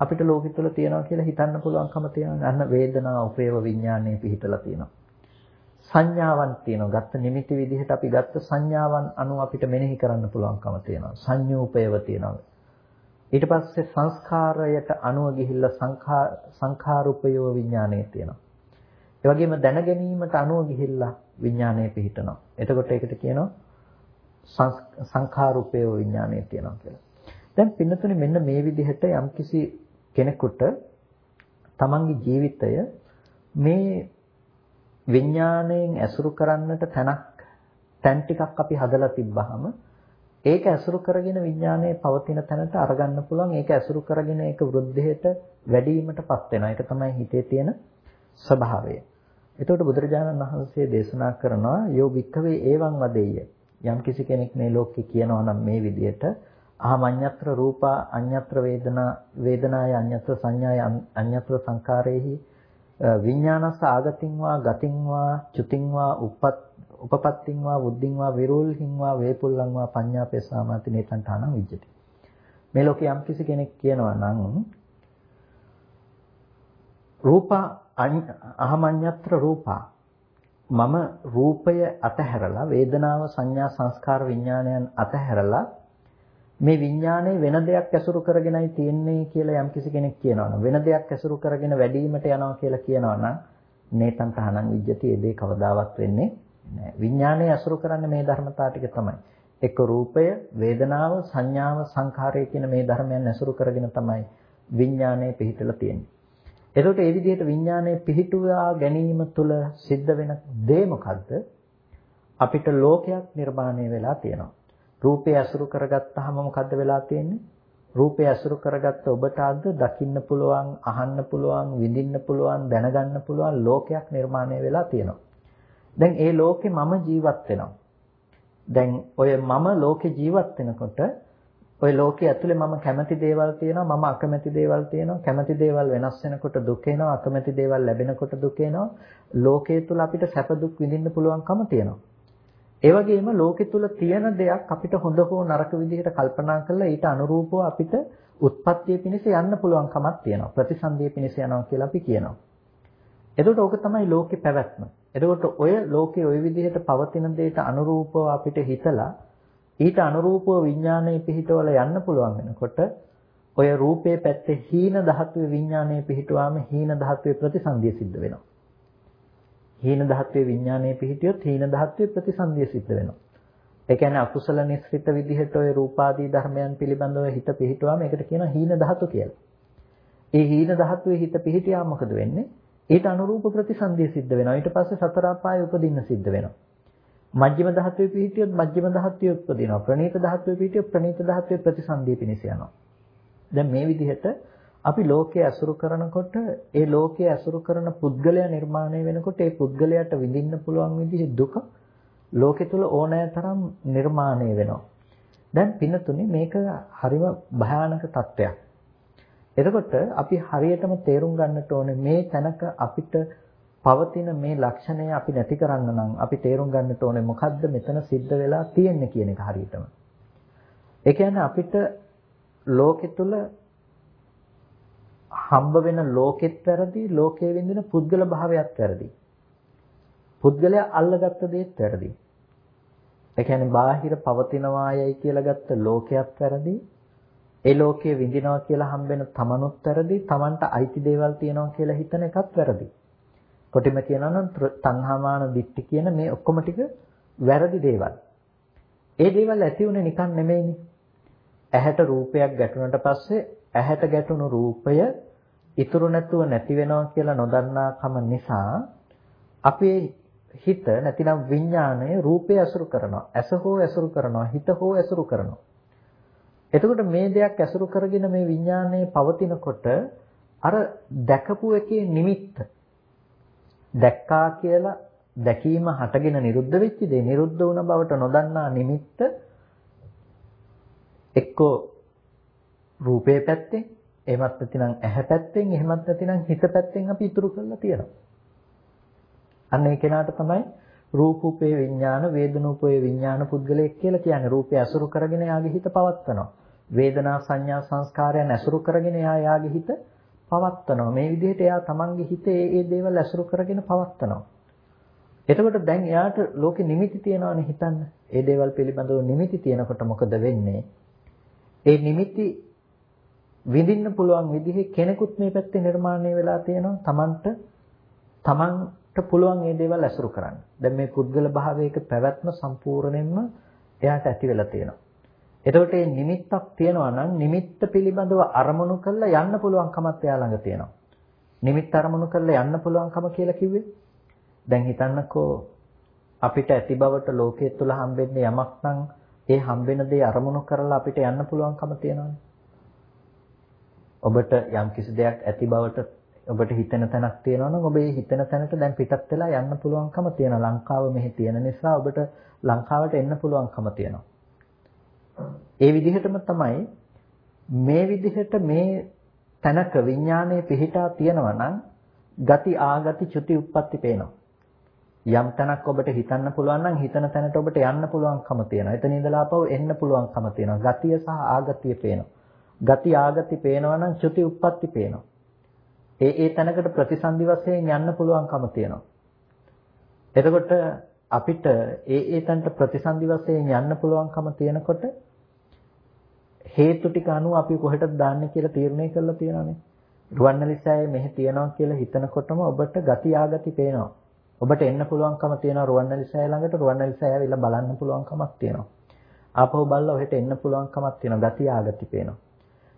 අපිට ලෝකෙ තුල තියනවා කියලා හිතන්න පුළුවන්කම තියෙනවා. අන්න වේදනා උපේව විඥානයේ පිහිටලා තියෙනවා. සංඥාවන් තියෙනවා. ගත්ත නිමිති විදිහට අපි ගත්ත සංඥාවන් අනුව අපිට මෙනෙහි කරන්න පුළුවන්කම තියෙනවා. සංයෝපයව තියෙනවා. ඊට පස්සේ සංස්කාරයට අනුව ගිහිල්ලා සංඛාර සංඛාරූපයව විඥානයේ තියෙනවා. ඒ වගේම දැන ගැනීමට අනුව ගිහිල්ලා විඥානයේ පිහිටනවා. එතකොට ඒකට කියනවා සංඛාරූපයව විඥානයේ තියෙනවා කියලා. දැන් පින්නතුනේ මෙන්න මේ විදිහට යම්කිසි කෙනෙකුට තමන්ගේ ජීවිතය මේ විඥාණයෙන් ඇසුරු කරන්නට තැනක් තැන් ටිකක් අපි හදලා තිබ්බහම ඒක ඇසුරු කරගෙන විඥානයේ පවතින තැනට අරගන්න පුළුවන්. ඒක ඇසුරු කරගෙන ඒක වෘද්ධියට වැඩිවීමටපත් වෙනවා. ඒක තමයි හිතේ තියෙන ස්වභාවය. එතකොට බුදුරජාණන් වහන්සේ දේශනා කරනවා යෝ වික්කවේ ඒවං වදෙය්‍ය. යම් කිසි කෙනෙක් මේ ලෝකේ කියනවා නම් මේ විදිහට අහමඤ්ඤත්‍ර රූපා අඤ්ඤත්‍ර වේදනා වේදනාය අඤ්ඤත්‍ර සංඥාය අඤ්ඤත්‍ර සංකාරේහි විඥානස්ස ආගතින් වා ගතින් වා චුතින් වා උපත් උපපත්තින් වා බුද්ධින් වා විරෝල්හින් වා වේපුල්ලං වා පඤ්ඤාපේසාමාති නේතං ඨානං විජ්ජති මේ ලෝකේ යම් කිසි කෙනෙක් කියනවා නම් රූපා අහමඤ්ඤත්‍ර රූපා මම රූපය අතහැරලා වේදනාව සංඥා සංස්කාර විඥානයන් අතහැරලා මේ විඥානයේ වෙන දෙයක් ඇසුරු කරගෙනයි තියෙන්නේ කියලා යම්කිසි කෙනෙක් කියනවා වෙන දෙයක් ඇසුරු කරගෙන වැඩිවීමට යනවා කියලා කියනවා නම් නේතන් තහනම් විජ්ජති ඒ දේ කවදාවත් වෙන්නේ නැහැ. විඥානයේ ඇසුරු කරන්නේ මේ ධර්මතා ටික තමයි. එක්ක රූපය, වේදනාව, සංඥාව, සංඛාරය කියන මේ ධර්මයන් ඇසුරු කරගෙන තමයි විඥානයේ පිහිටලා තියෙන්නේ. එතකොට මේ විදිහට විඥානයේ පිහිටුවා ගැනීම තුළ සිද්ධ වෙන දේ මොකද්ද? අපිට ලෝකයක් නිර්මාණය වෙලා තියෙනවා. රූපය අසුරු කරගත්තාම මොකද්ද වෙලා තියෙන්නේ? රූපය අසුරු කරගත්ත ඔබට අද දකින්න පුළුවන්, අහන්න පුළුවන්, විඳින්න පුළුවන්, දැනගන්න පුළුවන් ලෝකයක් නිර්මාණය වෙලා තියෙනවා. දැන් ඒ ලෝකේ මම ජීවත් වෙනවා. දැන් ඔය මම ලෝකේ ජීවත් වෙනකොට ඔය ලෝකයේ ඇතුලේ මම කැමති දේවල් තියෙනවා මම අකමැති දේවල් තියෙනවා කැමති දේවල් වෙනස් වෙනකොට දුක එනවා අකමැති දේවල් ලැබෙනකොට දුක එනවා ලෝකයේ තුල අපිට සැප දුක් විඳින්න පුළුවන්කම තියෙනවා ඒ වගේම ලෝකෙ තුල තියෙන දෙයක් අපිට හොඳ හෝ නරක විදිහට කල්පනා කරලා ඊට අනුරූපව අපිට උත්පත්තිය පිණිස යන්න පුළුවන් කමක් තියෙනවා. ප්‍රතිසන්දිය පිණිස යනවා කියලා අපි කියනවා. එතකොට ඕක තමයි ලෝකේ පැවැත්ම. එතකොට ඔය ලෝකේ ওই විදිහට පවතින දෙයට අනුරූපව අපිට හිතලා ඊට අනුරූපව විඥානයේ පිහිටවල යන්න පුළුවන් වෙනකොට ඔය රූපයේ පැත්තේ හීන ධාතුවේ විඥානයේ පිහිටුවාම හීන ධාතුවේ ප්‍රතිසන්දිය සිද්ධ වෙනවා. හීන ධාතුවේ විඥානයේ පිහිටියොත් හීන ධාතුවේ ප්‍රතිසන්දිය සිද්ධ වෙනවා. ඒ කියන්නේ අකුසල නිස්සිත විදිහට ඔය රූපාදී ධර්මයන් පිළිබඳව හිත පිහිටුවාම ඒකට කියනවා හීන ධාතු කියලා. ඒ හීන ධාතුවේ හිත පිහිටියා මොකද වෙන්නේ? ඊට අනුරූප ප්‍රතිසන්දිය සිද්ධ වෙනවා. ඊට පස්සේ සතර අපාය උපදින්න සිද්ධ වෙනවා. මජ්ක්‍ධිම ධාතුවේ පිහිටියොත් මජ්ක්‍ධිම ධාතුවේ උපදිනවා. ප්‍රණීත ධාතුවේ පිහිටියොත් ප්‍රණීත ධාතුවේ ප්‍රතිසන්දිය පිණිස යනවා. දැන් මේ විදිහට අපි ලෝකයේ අසුරු කරනකොට ඒ ලෝකයේ අසුරු කරන පුද්ගලයා නිර්මාණය වෙනකොට ඒ පුද්ගලයාට විඳින්න පුළුවන් විදිහේ දුක ලෝකෙ තුල ඕනෑ තරම් නිර්මාණය වෙනවා. දැන් පින්නතුනේ මේක හරිම භයානක තත්ත්වයක්. එතකොට අපි හරියටම තේරුම් ගන්නට ඕනේ මේ තැනක අපිට පවතින මේ ලක්ෂණය අපි නැති කරන්න නම් අපි තේරුම් ගන්නට ඕනේ මොකද්ද මෙතන සිද්ධ වෙලා තියෙන්නේ කියන එක හරියටම. ඒ කියන්නේ අපිට ලෝකෙ තුල හම්බ වෙන ලෝකෙත් වැරදි, ලෝකයේ විඳින පුද්ගල භාවයත් වැරදි. පුද්ගලයා අල්ලගත්ත දේත් වැරදි. ඒ කියන්නේ බාහිර පවතිනවායයි කියලා ගත්ත ලෝකයක් වැරදි. ඒ ලෝකයේ විඳිනවා කියලා හම්බෙන තමනුත් වැරදි. Tamanට අයිති දේවල් තියනවා කියලා හිතන එකත් වැරදි. කොටිම කියනවා නම් තණ්හාමාන දිට්ඨි කියන මේ ඔක්කොම ටික වැරදි දේවල්. ඒ දේවල් ඇති උනේ නිකන් නෙමෙයිනේ. ඇහැට රූපයක් ගැටුණට පස්සේ ඇහැට ගැටුණු රූපය ඉතුරු නැතුව නැති වෙනවා කියලා නොදන්නාකම නිසා අපේ හිත නැතිනම් විඥාණය රූපය ඇසුරු කරනවා. ඇස හෝ ඇසුරු කරනවා. හිත හෝ ඇසුරු කරනවා. එතකොට මේ දෙයක් ඇසුරු කරගෙන මේ විඥාණය පවතිනකොට අර දැකපු එකේ නිමිත්ත දැක්කා කියලා දැකීම හටගෙන නිරුද්ධ වෙච්ච දේ නිරුද්ධ වුණ බවට නොදන්නා නිමිත්ත එක්කෝ රූපේ පැත්තෙන් එහෙමත් නැතිනම් ඇහැ පැත්තෙන් එහෙමත් නැතිනම් හිත පැත්තෙන් අපි ඉතුරු කරලා තියෙනවා. අන්න ඒ කෙනාට තමයි රූපූපේ විඥාන වේදනූපේ විඥාන පුද්ගලයෙක් කියලා කියන්නේ. රූපය අසුරු කරගෙන යාගේ හිත පවත්වනවා. වේදනා සංඥා සංස්කාරයන් අසුරු කරගෙන යා යාගේ හිත පවත්වනවා. මේ විදිහට එයා තමන්ගේ හිතේ ඒ ඒ දේවල් අසුරු කරගෙන පවත්වනවා. එතකොට දැන් එයාට ලෝකෙ නිමිති තියනවානේ හිතන්න. ඒ දේවල් පිළිබඳව නිමිති තියනකොට මොකද වෙන්නේ? ඒ නිමිති විඳින්න පුළුවන් විදිහේ කෙනෙකුත් මේ පැත්තේ නිර්මාණය වෙලා තියෙනවා. තමන්ට තමන්ට පුළුවන් මේ දේවල් අසුරු කරන්න. දැන් මේ පුද්ගල භාවයක පැවැත්ම සම්පූර්ණයෙන්ම එයාට ඇති වෙලා තියෙනවා. එතකොට මේ නිමිත්තක් තියෙනවා නම් නිමිත්ත පිළිබඳව අරමුණු කරලා යන්න පුළුවන්කමත් එයා ළඟ තියෙනවා. නිමිත්ත අරමුණු කරලා යන්න පුළුවන්කම කියලා කිව්වේ. දැන් හිතන්නකෝ අපිට ඇති බවට ලෝකයේ තුල හම්බෙන්නේ යමක් නම් ඒ හම්බෙන දේ අරමුණු කරලා අපිට යන්න පුළුවන්කම තියෙනවානේ. ඔබට යම් කිසි දෙයක් ඇති බවට ඔබට හිතෙන තැනක් තියෙනවා නම් ඔබ ඒ හිතෙන තැනට දැන් පිටත් වෙලා යන්න පුළුවන්කම තියෙනවා. ලංකාව මෙහි තියෙන නිසා ඔබට ලංකාවට එන්න පුළුවන්කම තියෙනවා. ඒ විදිහටම තමයි මේ විදිහට මේ තැනක විඥානයේ පිහිටා තියෙනවා නම් ගති ආගති චුති උප්පත්ති පේනවා. යම් තැනක් ඔබට හිතන්න පුළුවන් නම් හිතන තැනට ඔබට යන්න පුළුවන්කම තියෙනවා. එතන ඉඳලා ආපහු එන්න පුළුවන්කම තියෙනවා. ගතිය සහ ආගතිය පේනවා. ගති ආගති පේනවා නම් චුති උප්පත්ති පේනවා. ඒ ඒ තැනකට ප්‍රතිසන්දි වශයෙන් යන්න පුළුවන්කම තියෙනවා. එතකොට අපිට ඒ ඒ තැනට ප්‍රතිසන්දි වශයෙන් යන්න පුළුවන්කම තියෙනකොට හේතු ටික අනුව අපි කොහෙටද දාන්නේ කියලා තීරණය කරලා තියෙනවානේ. රුවන්වැලිසෑය මෙහි තියනවා කියලා හිතනකොටම ඔබට ගති ආගති පේනවා. ඔබට එන්න පුළුවන්කම තියෙනවා රුවන්වැලිසෑය ළඟට රුවන්වැලිසෑය ඇවිල්ලා බලන්න පුළුවන්කමක් තියෙනවා. ආපහු බලලා ඔහෙට එන්න පුළුවන්කමක් තියෙනවා. ගති ආගති පේනවා.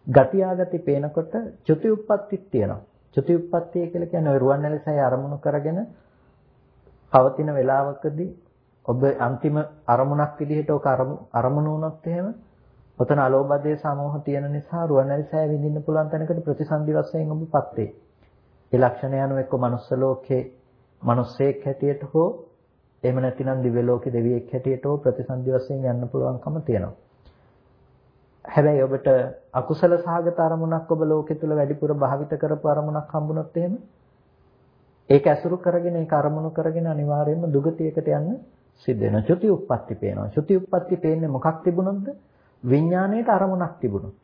ගති ආගති පේනකොට චුති උප්පත්තිත් තියෙනවා. චුති උප්පත්තිය කියලා කියන්නේ ඔය රුවන්වැලිසෑය අරමුණු කරගෙන පවතින වේලාවකදී ඔබ අන්තිම අරමුණක් විදිහට ඔක අරමුණු වුණොත් එහෙම ඔතන අලෝභදේ සමෝහ තියෙන නිසා රුවන්වැලිසෑය විඳින්න පුළුවන් තැනකට ප්‍රතිසන්දි වශයෙන් ඔබපත් වේ. ඒ ලක්ෂණ යනු එක්ක manuss ලෝකේ මිනිස්සෙක් හැටියට හෝ එහෙම නැතිනම් දිව්‍ය ලෝකේ දෙවියෙක් හැටියට හෝ ප්‍රතිසන්දි වශයෙන් යන්න පුළුවන්කම තියෙනවා. හැබැයි ඔබට අකුසල සහගත අරමුණක් ඔබ ලෝකෙ තුල වැඩිපුර භාවිත කරපු අරමුණක් හම්බුනොත් එහෙම ඒක ඇසුරු කරගෙන ඒක අරමුණු කරගෙන අනිවාර්යයෙන්ම දුගතියකට යන්න සිද්ධ වෙනවා. චුති උප්පත්ති පේනවා. චුති උප්පත්ති පේන්නේ මොකක් තිබුණොත්ද? විඥාණයට අරමුණක් තිබුණොත්.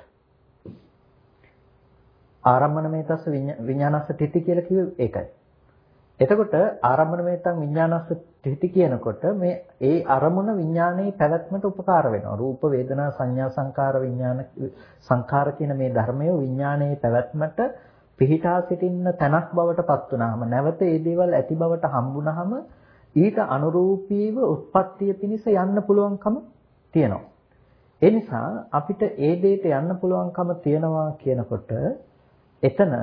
ආරම්මන මේතස්ස විඥානස්ස තිති කියලා කිව්වේ ඒකයි. එතකොට ආරම්භන මේතං විඥානස්ස තිති කියනකොට මේ ඒ අරමුණ විඥානයේ පැවැත්මට උපකාර වෙනවා. රූප වේදනා සංඥා සංකාර විඥාන සංකාර කියන මේ ධර්මය විඥානයේ පැවැත්මට පිහිටා සිටින්න තැනක් බවට පත් වුනහම නැවත ඒ දේවල් ඇති බවට හම්බුනහම ඊට අනුරූපීව උත්පත්තිය පිණිස යන්න පුළුවන්කම තියෙනවා. ඒ නිසා අපිට ඒ දෙයට යන්න පුළුවන්කම තියනවා කියනකොට එතන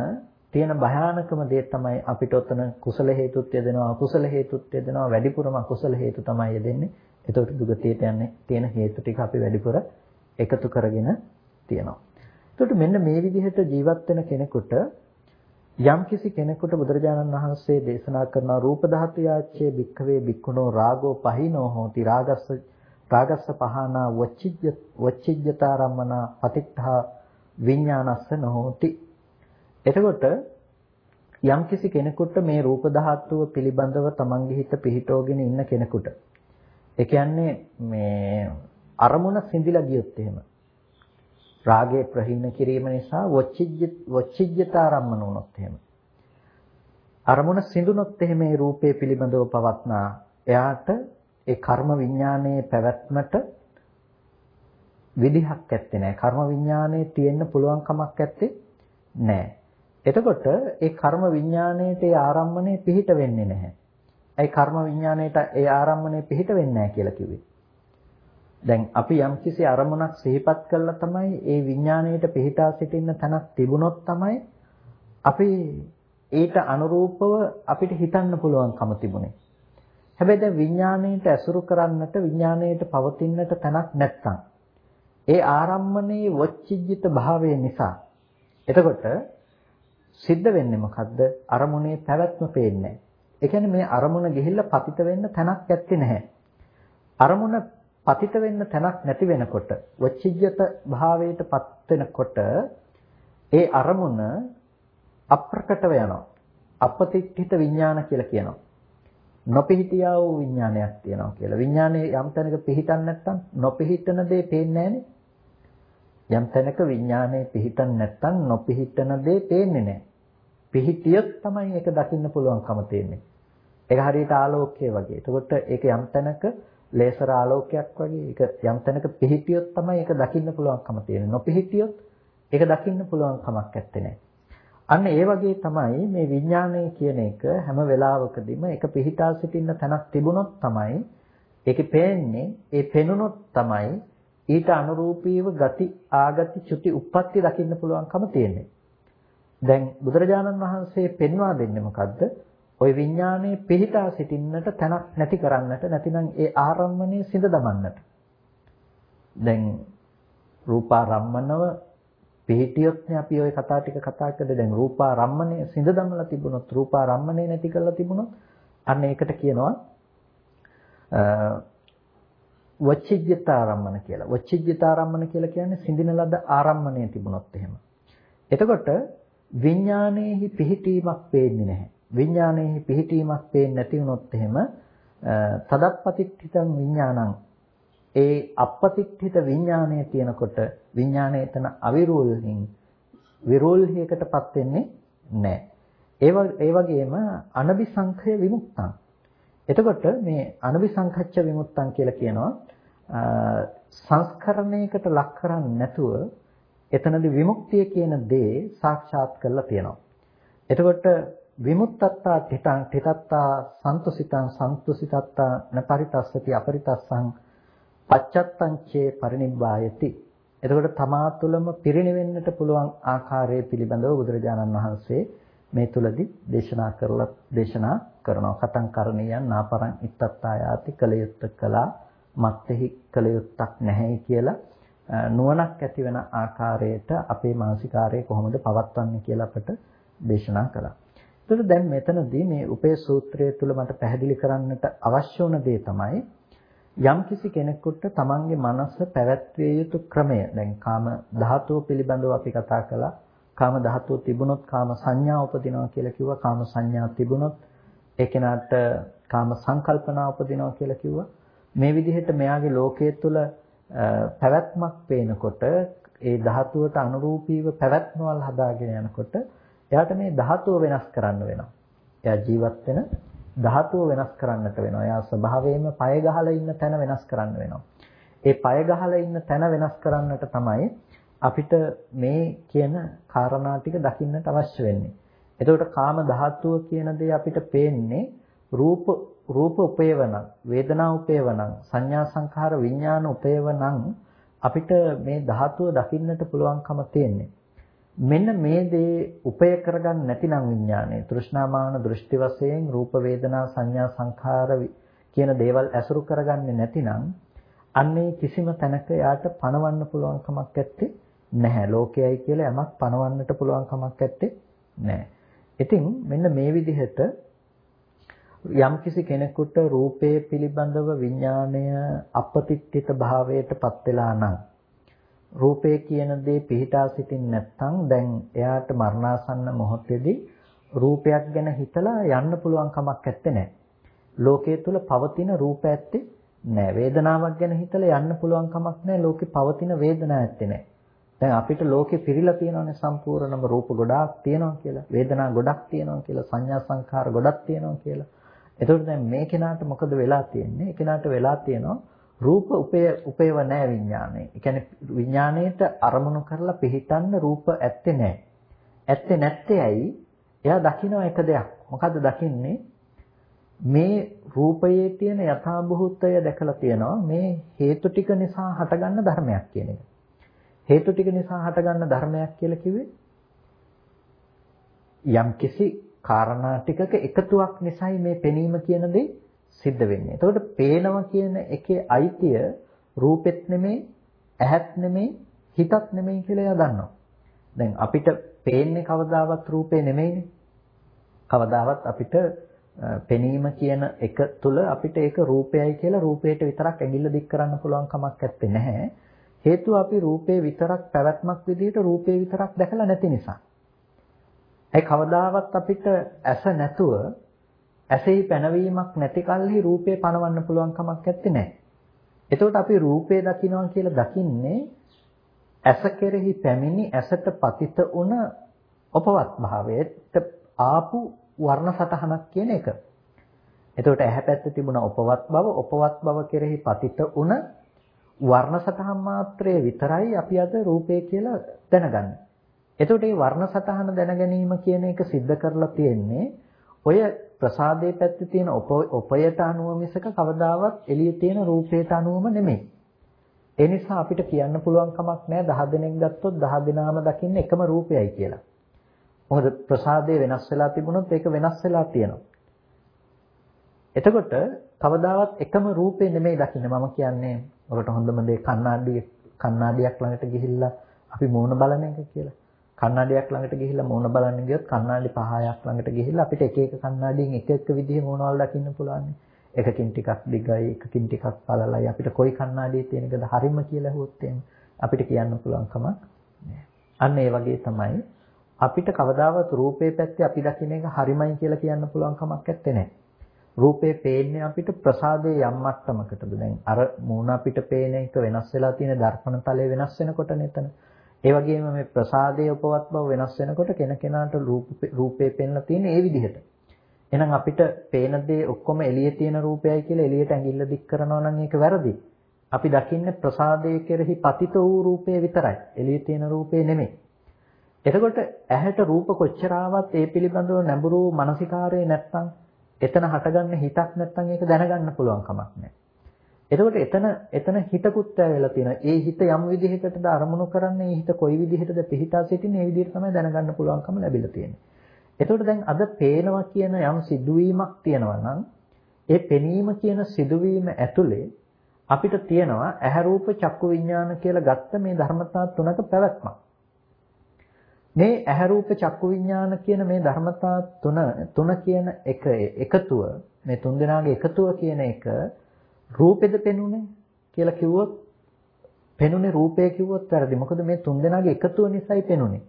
තියෙන භයානකම දේ තමයි අපිට ඔතන කුසල හේතුත් යදෙනවා අකුසල හේතුත් යදෙනවා වැඩිපුරම අකුසල හේතු තමයි යදෙන්නේ. එතකොට දුගතියට යන්නේ තියෙන හේතු ටික අපි වැඩිපුර එකතු කරගෙන තියෙනවා. එතකොට මෙන්න මේ විදිහට ජීවත් වෙන කෙනෙකුට යම්කිසි කෙනෙකුට බුදුරජාණන් වහන්සේ දේශනා කරන රූප ධාතු යාච්ඡේ භික්ඛවේ භික්ඛුනෝ රාගෝ පහිනෝ හෝති රාගස්ස රාගස්ස පහනා වච්චිජ්ජ වච්චිජ්ජතාරම්මනා පතිත්තා විඥානස්ස නොහෝති. එතකොට යම්කිසි කෙනෙකුට මේ රූප ධාතුව පිළිබඳව තමන්ගේ හිත පිහිටෝගෙන ඉන්න කෙනෙකුට ඒ කියන්නේ මේ අරමුණ සිඳිලා ගියොත් එහෙම රාගය ප්‍රහීන කිරීම නිසා වොච්චිජ්ජ වොච්චිජ්ජතාරම්මන වුණොත් එහෙම අරමුණ සිඳුනොත් එහෙම මේ රූපේ පිළිබඳව පවත්නා එයාට ඒ කර්ම විඥානයේ පැවැත්මට විදිහක් ඇත්තේ නැහැ. කර්ම විඥානයේ තියෙන්න පුළුවන් කමක් ඇත්තේ නැහැ. එතකොට ඒ කර්ම විඥාණයට ඒ ආරම්මණය පිහිට වෙන්නේ නැහැ. ඒ කර්ම විඥාණයට ඒ ආරම්මණය පිහිට වෙන්නේ නැහැ කියලා කිව්වේ. දැන් අපි යම්කිසි අරමුණක් සිහිපත් කළා තමයි ඒ විඥාණයට පිහිටා සිටින්න තැනක් තිබුණොත් තමයි අපි ඊට අනුරූපව අපිට හිතන්න පුළුවන්කම තිබුණේ. හැබැයි දැන් විඥාණයට ඇසුරු කරන්නට විඥාණයට පවතින්නට තැනක් නැත්තම් ඒ ආරම්මණයේ වොච්චිජ්ජිත භාවය නිසා එතකොට සිද්ධ වෙන්නේ මොකද්ද? අරමුණේ පැවැත්ම පේන්නේ ඒ කියන්නේ මේ අරමුණ ගිහිල්ලා පතිත වෙන්න තැනක් ඇත්තේ නැහැ. අරමුණ පතිත වෙන්න තැනක් නැති වෙනකොට වචිජ්‍යත භාවයට පත් වෙනකොට ඒ අරමුණ අප්‍රකටව යනවා. අපතිත්ථිත විඥාන කියලා කියනවා. නොපිහිටියා වූ විඥානයක් තියෙනවා කියලා. විඥානයේ යම් තැනක පිහිටන් නැත්නම් නොපිහිටන දේ පේන්නේ නැහැනේ. යම් තැනක විඥානයේ පිහිටන් නැත්නම් නොපිහිටන දේ පේන්නේ නැහැ. පිහිටියොත් තමයි ඒක දකින්න පුළුවන්කම තියෙන්නේ. ඒක හරියට ආලෝකය වගේ. එතකොට ඒක යම් තැනක ලේසර් ආලෝකයක් වගේ ඒක යම් තැනක පිහිටියොත් තමයි ඒක දකින්න පුළුවන්කම තියෙන්නේ. නොපිහිටියොත් ඒක දකින්න පුළුවන් කමක් නැත්තේ අන්න ඒ වගේ තමයි මේ විඥානය කියන එක හැම වෙලාවකදීම ඒක පිහිටා සිටින්න තැනක් තිබුණොත් තමයි ඒකේ පේන්නේ ඒ පෙනුනොත් තමයි ඊට අනුරූපීව ගති ආගති චුති උප්පත්ති දකින්න පුළුවන්කම තියෙන්නේ. දැන් බුදුරජාණන් වහන්සේ පෙන්වා දෙන්නේ මොකද්ද? ওই විඥානයේ පිහිටා සිටින්නට තැනක් නැති කරන්නට නැතිනම් ඒ ආරම්මණය සිඳ දමන්නට. දැන් රූපාරම්මනව පිහිටියොත්නේ අපි ওই කතා ටික කතා කරලා දැන් රූපාරම්මණය සිඳ දමලා තිබුණොත් රූපාරම්මණය නැති කරලා තිබුණොත් අන්න ඒකට කියනවා වචිජ්ජතාරම්මන කියලා. වචිජ්ජතාරම්මන කියලා කියන්නේ සිඳින ලද ආරම්මණය තිබුණොත් එහෙම. එතකොට විඥානයේහි පිහිටීමක් පේන්නේ නැහැ. විඥානයේහි පිහිටීමක් පේන්නේ නැති වුණොත් එහෙම තදප්පතිත්ථිතං විඥානං ඒ අපපතිත්ථිත විඥානය තියෙනකොට විඥානය එතන අවිරෝල්හින් විරෝල්හියකටපත් වෙන්නේ නැහැ. ඒ වගේම අනபிසංඛය විමුක්තං. එතකොට මේ අනபிසංඛච්ඡ විමුක්තං කියලා කියනවා සංස්කරණයකට ලක් කරන්නේ නැතුව එතනදී විමුක්තිය කියන දේ සාක්ෂාත් කරලා තියෙනවා. එතකොට විමුක්තත්තා තිතං තිතත්තා සන්තුසිතං සන්තුසිතත්තා නපරිතස්සති අපරිතස්සං පච්චත්තං චේ පරිනිබ්බායති. එතකොට තමා තුළම පිරිණිවෙන්නට පුළුවන් ආකාරය පිළිබඳව බුදුරජාණන් වහන්සේ මේ තුලදී දේශනා කරලා දේශනා කරනවා. කතං කරණීයන් නාපරං ඉත්තත්තායාති කලයුත්ත කළා මත්ෙහි කලයුත්තක් නැහැ කියලා නුවණක් ඇති වෙන ආකාරයට අපේ මානසිකාරය කොහොමද පවත්වන්නේ කියලා අපට දේශනා කළා. ඒතර දැන් මෙතනදී මේ උපේ සූත්‍රය තුල මට පැහැදිලි කරන්නට අවශ්‍ය වුණ දේ තමයි යම්කිසි කෙනෙකුට තමන්ගේ මනස පැවැත්විය යුතු ක්‍රමය දැන් කාම ධාතුව පිළිබඳව අපි කතා කළා. කාම ධාතුව තිබුණොත් කාම සංඥා උපදිනවා කියලා කිව්වා. කාම සංඥා තිබුණොත් ඒ කෙනාට කාම සංකල්පනා උපදිනවා කියලා කිව්වා. මේ විදිහට මෙයාගේ ලෝකයේ තුල පැවැත්මක් පේනකොට ඒ ධාතුවට අනුරූපීව පැවැත්මවල් හදාගෙන යනකොට එයාට මේ ධාතුව වෙනස් කරන්න වෙනවා. එයා ජීවත් වෙන ධාතුව වෙනස් කරන්නට වෙනවා. එයා ස්වභාවයෙන්ම පය ගහලා ඉන්න තැන වෙනස් කරන්න වෙනවා. ඒ පය ගහලා ඉන්න තැන වෙනස් කරන්නට තමයි අපිට මේ කියන කාරණා ටික දකින්නට අවශ්‍ය වෙන්නේ. එතකොට කාම ධාතුව කියන දේ අපිට පේන්නේ රූප රූප උපේවනං වේදනා උපේවනං සංඥා සංඛාර විඥාන උපේවනං අපිට මේ ධාතුව දකින්නට පුළුවන්කම තියෙන්නේ මෙන්න මේ දේ උපය කරගන්න නැතිනම් විඥානය තෘෂ්ණාමාන දෘෂ්ටි වශයෙන් රූප වේදනා සංඥා සංඛාර කියන දේවල් ඇසුරු කරගන්නේ නැතිනම් අන්නේ කිසිම තැනක යාට පණවන්න පුළුවන් කමක් නැත්තේ නැහැ. ලෝකයයි කියලා යමක් පණවන්නට පුළුවන් කමක් නැත්තේ නැහැ. ඉතින් මෙන්න මේ විදිහට යම්කිසි කෙනෙකුට රූපයේ පිළිබඳව විඥාණය අපතිත්ථිත භාවයට පත් වෙලා නම් රූපය කියන දේ පිහිටා සිටින් නැත්නම් දැන් එයාට මරණාසන්න මොහොතේදී රූපයක් ගැන හිතලා යන්න පුළුවන් කමක් නැත්තේ නෑ. ලෝකයේ තුල පවතින රූප ඇත්තේ නෑ. වේදනාවක් ගැන හිතලා යන්න පුළුවන් කමක් නෑ. ලෝකේ පවතින වේදනාවක් ඇත්තේ නෑ. දැන් අපිට ලෝකේ පිරීලා තියෙනවානේ සම්පූර්ණම රූප ගොඩාක් තියෙනවා කියලා. වේදනා ගොඩක් තියෙනවා කියලා. සංඥා සංඛාර ගොඩක් තියෙනවා කියලා. එතකොට දැන් මේ කෙනාට මොකද වෙලා තියෙන්නේ? ඒ කෙනාට වෙලා තියෙනවා රූප උපය උපයව නැහැ විඥානේ. ඒ කියන්නේ විඥාණයට අරමුණු කරලා පිළිටන්න රූප ඇත්තේ නැහැ. ඇත්තේ නැත්තේ ඇයි? එයා දකින්න එක දෙයක්. මොකද්ද දකින්නේ? මේ රූපයේ තියෙන යථාභූතය දැකලා තියෙනවා මේ හේතු ටික නිසා හටගන්න ධර්මයක් කියන එක. හේතු ටික නිසා හටගන්න ධර්මයක් කියලා කිව්වේ යම් කිසි කාරණා ටිකක එකතුවක් නිසායි මේ පෙනීම කියන දේ සිද්ධ වෙන්නේ. එතකොට පේනවා කියන එකේ අයිතිය රූපෙත් නෙමෙයි, ඇහත් නෙමෙයි, හිතත් නෙමෙයි කියලා එයා දන්නවා. දැන් අපිට පේන්නේ කවදාවත් රූපේ නෙමෙයිනේ. කවදාවත් අපිට පෙනීම කියන එක තුල අපිට ඒක රූපයයි කියලා රූපයට විතරක් ඇඟිල්ල දික් කරන්න පුළුවන් කමක් නැත්තේ නැහැ. හේතුව අපි රූපේ විතරක් පැවැත්මක් විදිහට රූපේ විතරක් දැකලා නැති නිසා. ඒ කවදාවත් අපිට ඇස නැතුව ඇසෙහි පැනවීමක් නැති කල්හි රූපේ පනවන්න පුළුවන් කමක් නැත්තේ නෑ. එතකොට අපි රූපේ දකිනවා කියලා දකින්නේ ඇස කෙරෙහි පැමිණි ඇසට පතිත වුණ උපවත් භාවයට ආපු වර්ණ සටහනක් කියන එක. එතකොට ඇහැ පැත්තේ තිබුණ උපවත් බව උපවත් බව කෙරෙහි පතිත වුණ වර්ණ සටහන් මාත්‍රය විතරයි අපි අද රූපේ කියලා දැනගන්නේ. එතකොට මේ වර්ණ සටහන දැන ගැනීම කියන එක सिद्ध කරලා තියෙන්නේ ඔය ප්‍රසාදයේ පැත්තේ තියෙන උපයට අනුව මිසක කවදාවත් එළියේ තියෙන රූපයට අනුවම නෙමෙයි. ඒ නිසා අපිට කියන්න පුළුවන් කමක් නැහැ 10 දෙනෙක් ගත්තොත් 10 දෙනාම දකින්නේ එකම රූපයයි කියලා. මොකද ප්‍රසාදය වෙනස් වෙලා තිබුණොත් ඒක වෙනස් වෙලා තියෙනවා. එතකොට කවදාවත් එකම රූපේ නෙමෙයි දකින්නේ මම කියන්නේ ඔකට හොඳම දේ කණ්ණාඩිය කණ්ණාඩියක් ළඟට ගිහිල්ලා අපි මූණ බලන එක කියලා. කණ්ණාඩියක් ළඟට ගිහිල්ලා මූණ බලන්න ගියොත් කණ්ණාඩි පහයක් ළඟට ගිහිල්ලා අපිට එක එක කණ්ණාඩියෙන් එක එක විදිහේ මූණවල් දකින්න පුළුවන්. එකකින් ටිකක් දිගයි එකකින් ටිකක් පළලයි අපිට කොයි කණ්ණාඩියේ තියෙනකද හරිම කියලා හුවොත් අපිට කියන්න පුළුවන් කමක් අන්න ඒ වගේ තමයි අපිට කවදාවත් රූපේ පැත්තේ අපි දකින්න එක හරිමයි කියලා කියන්න පුළුවන් කමක් නැත්තේ. රූපේ පේන්නේ අපිට ප්‍රසාදයේ යම් මට්ටමකටද දැන් අර මූණ අපිට පේන එක වෙනස් වෙලා තියෙන දර්පණ තලය වෙනස් වෙනකොට නේතන ඒ වගේම මේ ප්‍රසාදයේ උපවත් බව වෙනස් වෙනකොට කෙනකෙනාට රූපේ පෙන්ලා තියෙන ඒ විදිහට. එහෙනම් අපිට පේන දේ ඔක්කොම එළියේ තියෙන රූපයයි කියලා එළියට ඇඟිල්ල දික් කරනවා නම් ඒක වැරදි. අපි දකින්නේ ප්‍රසාදයේ කෙරෙහි පතිත වූ රූපය විතරයි. එළියේ තියෙන රූපේ නෙමෙයි. එතකොට ඇහැට රූප කොච්චර ආවත් ඒ පිළිබඳව නැඹුරු මානසිකාරය නැත්නම් එතන හටගන්න හිතක් නැත්නම් ඒක දැනගන්න පුළුවන් කමක් නැහැ. එතකොට එතන එතන හිතකුත් ඇවිල්ලා තියෙනවා. ඒ හිත යම් විදිහකටද අරමුණු කරන්නේ, ඒ හිත කොයි විදිහටද පිහිටා සිටින්නේ, ඒ විදිහට තමයි දැනගන්න පුළුවන්කම ලැබිලා තියෙන්නේ. එතකොට දැන් අද පේනවා කියන යම් සිදුවීමක් තියෙනවා නම්, ඒ පෙනීම කියන සිදුවීම ඇතුලේ අපිට තියෙනවා ඇහැ රූප චක්කු විඥාන කියලා ගත්ත මේ ධර්මතා තුනක පැවැත්මක්. මේ ඇහැ රූප චක්කු විඥාන කියන මේ ධර්මතා තුන තුන කියන එක එකතුව මේ තුන් දෙනාගේ එකතුව කියන එක රූපෙද පෙනුනේ කියලා කිව්වොත් පෙනුනේ රූපය කිව්වොත් වැරදි. මොකද මේ තුන් දෙනාගේ එකතුව නිසායි පෙනුනේ.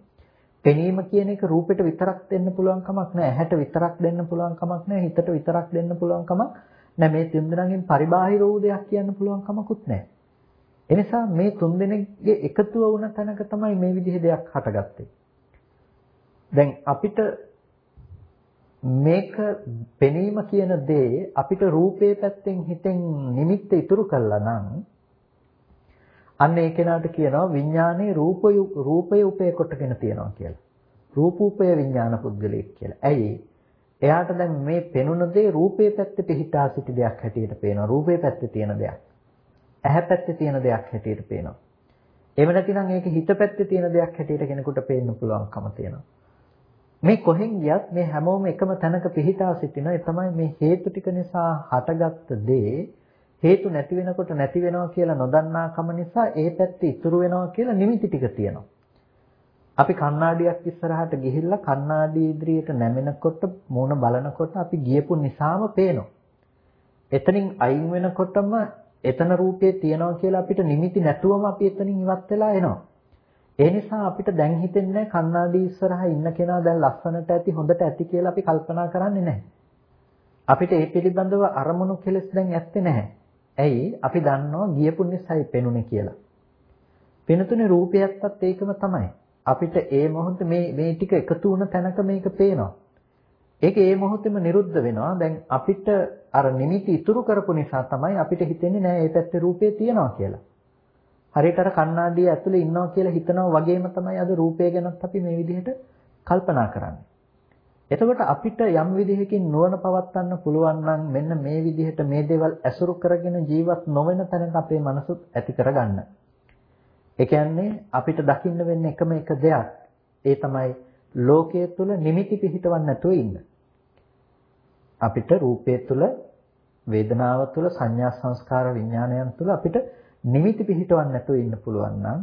පෙනීම කියන එක රූපෙට විතරක් දෙන්න පුළුවන් කමක් නැහැ. ඇහැට විතරක් දෙන්න පුළුවන් කමක් නැහැ. හිතට විතරක් දෙන්න පුළුවන් කමක් නැහැ. මේ තුන් දෙනාගෙන් පරිබාහිර වූ දෙයක් කියන්න පුළුවන් කමකුත් නැහැ. එනිසා මේ තුන් දෙනෙක්ගේ එකතුව වුණ තැනක තමයි මේ විදිහේ දෙයක් හටගත්තේ. දැන් අපිට මේක පෙනීම කියන දේ අපිට රූපේ පැත්තෙන් හිතෙන් නිමිත්ත ඉතුරු කළා නම් අන්න ඒ කෙනාට කියනවා විඥානයේ රූපය රූපය උපය කොටගෙන තියනවා කියලා. රූපූපය විඥාන පුද්ගලයෙක් කියලා. ඇයි? එයාට දැන් මේ පෙනුන දේ රූපේ පැත්තේ පිහිටා සිටි දෙයක් හැටියට පේනවා. රූපේ පැත්තේ තියෙන දෙයක්. ඇහැ පැත්තේ තියෙන දෙයක් හැටියට පේනවා. එහෙම නැතිනම් ඒක හිත පැත්තේ තියෙන දෙයක් හැටියට කෙනෙකුට පේන්න පුළුවන්කම තියෙනවා. මේ කොහෙන් ගියත් මේ හැමෝම එකම තැනක පිහිටා සිටින ඒ තමයි මේ හේතු ටික නිසා හටගත්ත දේ හේතු නැති වෙනකොට නැති වෙනවා කියලා නොදන්නාකම නිසා ඒ පැත්තේ ඉතුරු වෙනවා කියලා නිමිති ටික තියෙනවා. අපි කණ්ණාඩියක් ඉස්සරහට ගිහිල්ලා කණ්ණාඩි ඉදිරියට නැමෙනකොට මූණ බලනකොට අපි ගියපු නිසාම පේනවා. එතනින් අයින් වෙනකොටම එතන රූපේ තියනවා කියලා අපිට නිමිති නැතුවම අපි එතනින් ඉවත් වෙලා එනවා. ඒ නිසා අපිට දැන් හිතෙන්නේ කණ්ණාඩි ඉස්සරහා ඉන්න කෙනා දැන් ලස්සනට ඇති හොඳට ඇති කියලා අපි කල්පනා කරන්නේ නැහැ. අපිට ඒ පිළිබඳව අරමුණු කෙලස් දැන් ඇත්තේ නැහැ. ඇයි? අපි දන්නවා ගියපු නිසායි පෙනුනේ කියලා. පෙනුතුනේ රූපයක්වත් ඒකම තමයි. අපිට ඒ මොහොතේ මේ මේ ටික එකතු වුණ තැනක මේක පේනවා. ඒක ඒ මොහොතේම නිරුද්ධ වෙනවා. දැන් අපිට අර නිමිති ඉතුරු කරපු නිසා තමයි අපිට හිතෙන්නේ නෑ මේ පැත්තේ රූපේ තියනවා කියලා. හරියට අර කණ්ණාඩිය ඇතුලේ ඉන්නවා කියලා හිතනවා වගේම තමයි අද රූපය ගැනත් අපි මේ විදිහට කල්පනා කරන්නේ. එතකොට අපිට යම් විදිහකින් නුවණ පවත්වන්න පුළුවන් නම් මෙන්න මේ විදිහට මේ දේවල් ඇසුරු කරගෙන ජීවත් නොවන තැනක අපේ මනසුත් ඇති කරගන්න. ඒ කියන්නේ අපිට දකින්න වෙන්නේ එකම එක දෙයක්. ඒ තමයි ලෝකයේ තුල නිමිති පිහිටවන්න නැතුව ඉන්න. අපිට රූපයේ තුල වේදනාව තුල සංඥා සංස්කාර විඥානයන් තුල අපිට නිමිති පිහිටවන්න නැතුව ඉන්න පුළුවන් නම්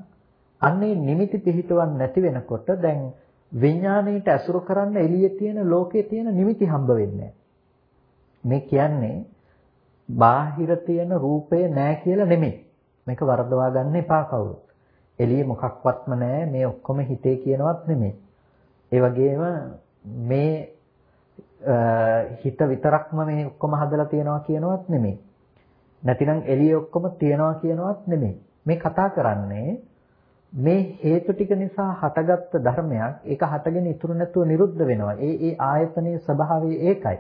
අන්නේ නිමිති පිහිටවන්න නැති වෙනකොට දැන් විඥාණයට ඇසුරු කරන්න එළියේ තියෙන ලෝකයේ තියෙන නිමිති හම්බ වෙන්නේ මේ කියන්නේ බාහිර තියෙන රූපය නෑ කියලා නෙමෙයි. මේක වරදවා ගන්න එපා කවුරුත්. එළියේ මොකක්වත්ම නෑ මේ ඔක්කොම හිතේ කියනවත් නෙමෙයි. ඒ වගේම මේ හිත විතරක්ම මේ ඔක්කොම හදලා තියනවා කියනවත් නෙමෙයි. නැතිනම් එළියේ ඔක්කොම තියනවා කියනවත් නෙමෙයි. මේ කතා කරන්නේ මේ හේතු ටික නිසා හටගත්ත ධර්මයක් ඒක හටගෙන ඉතුරු නැතුව නිරුද්ධ වෙනවා. ඒ ඒ ආයතනයේ ස්වභාවය ඒකයි.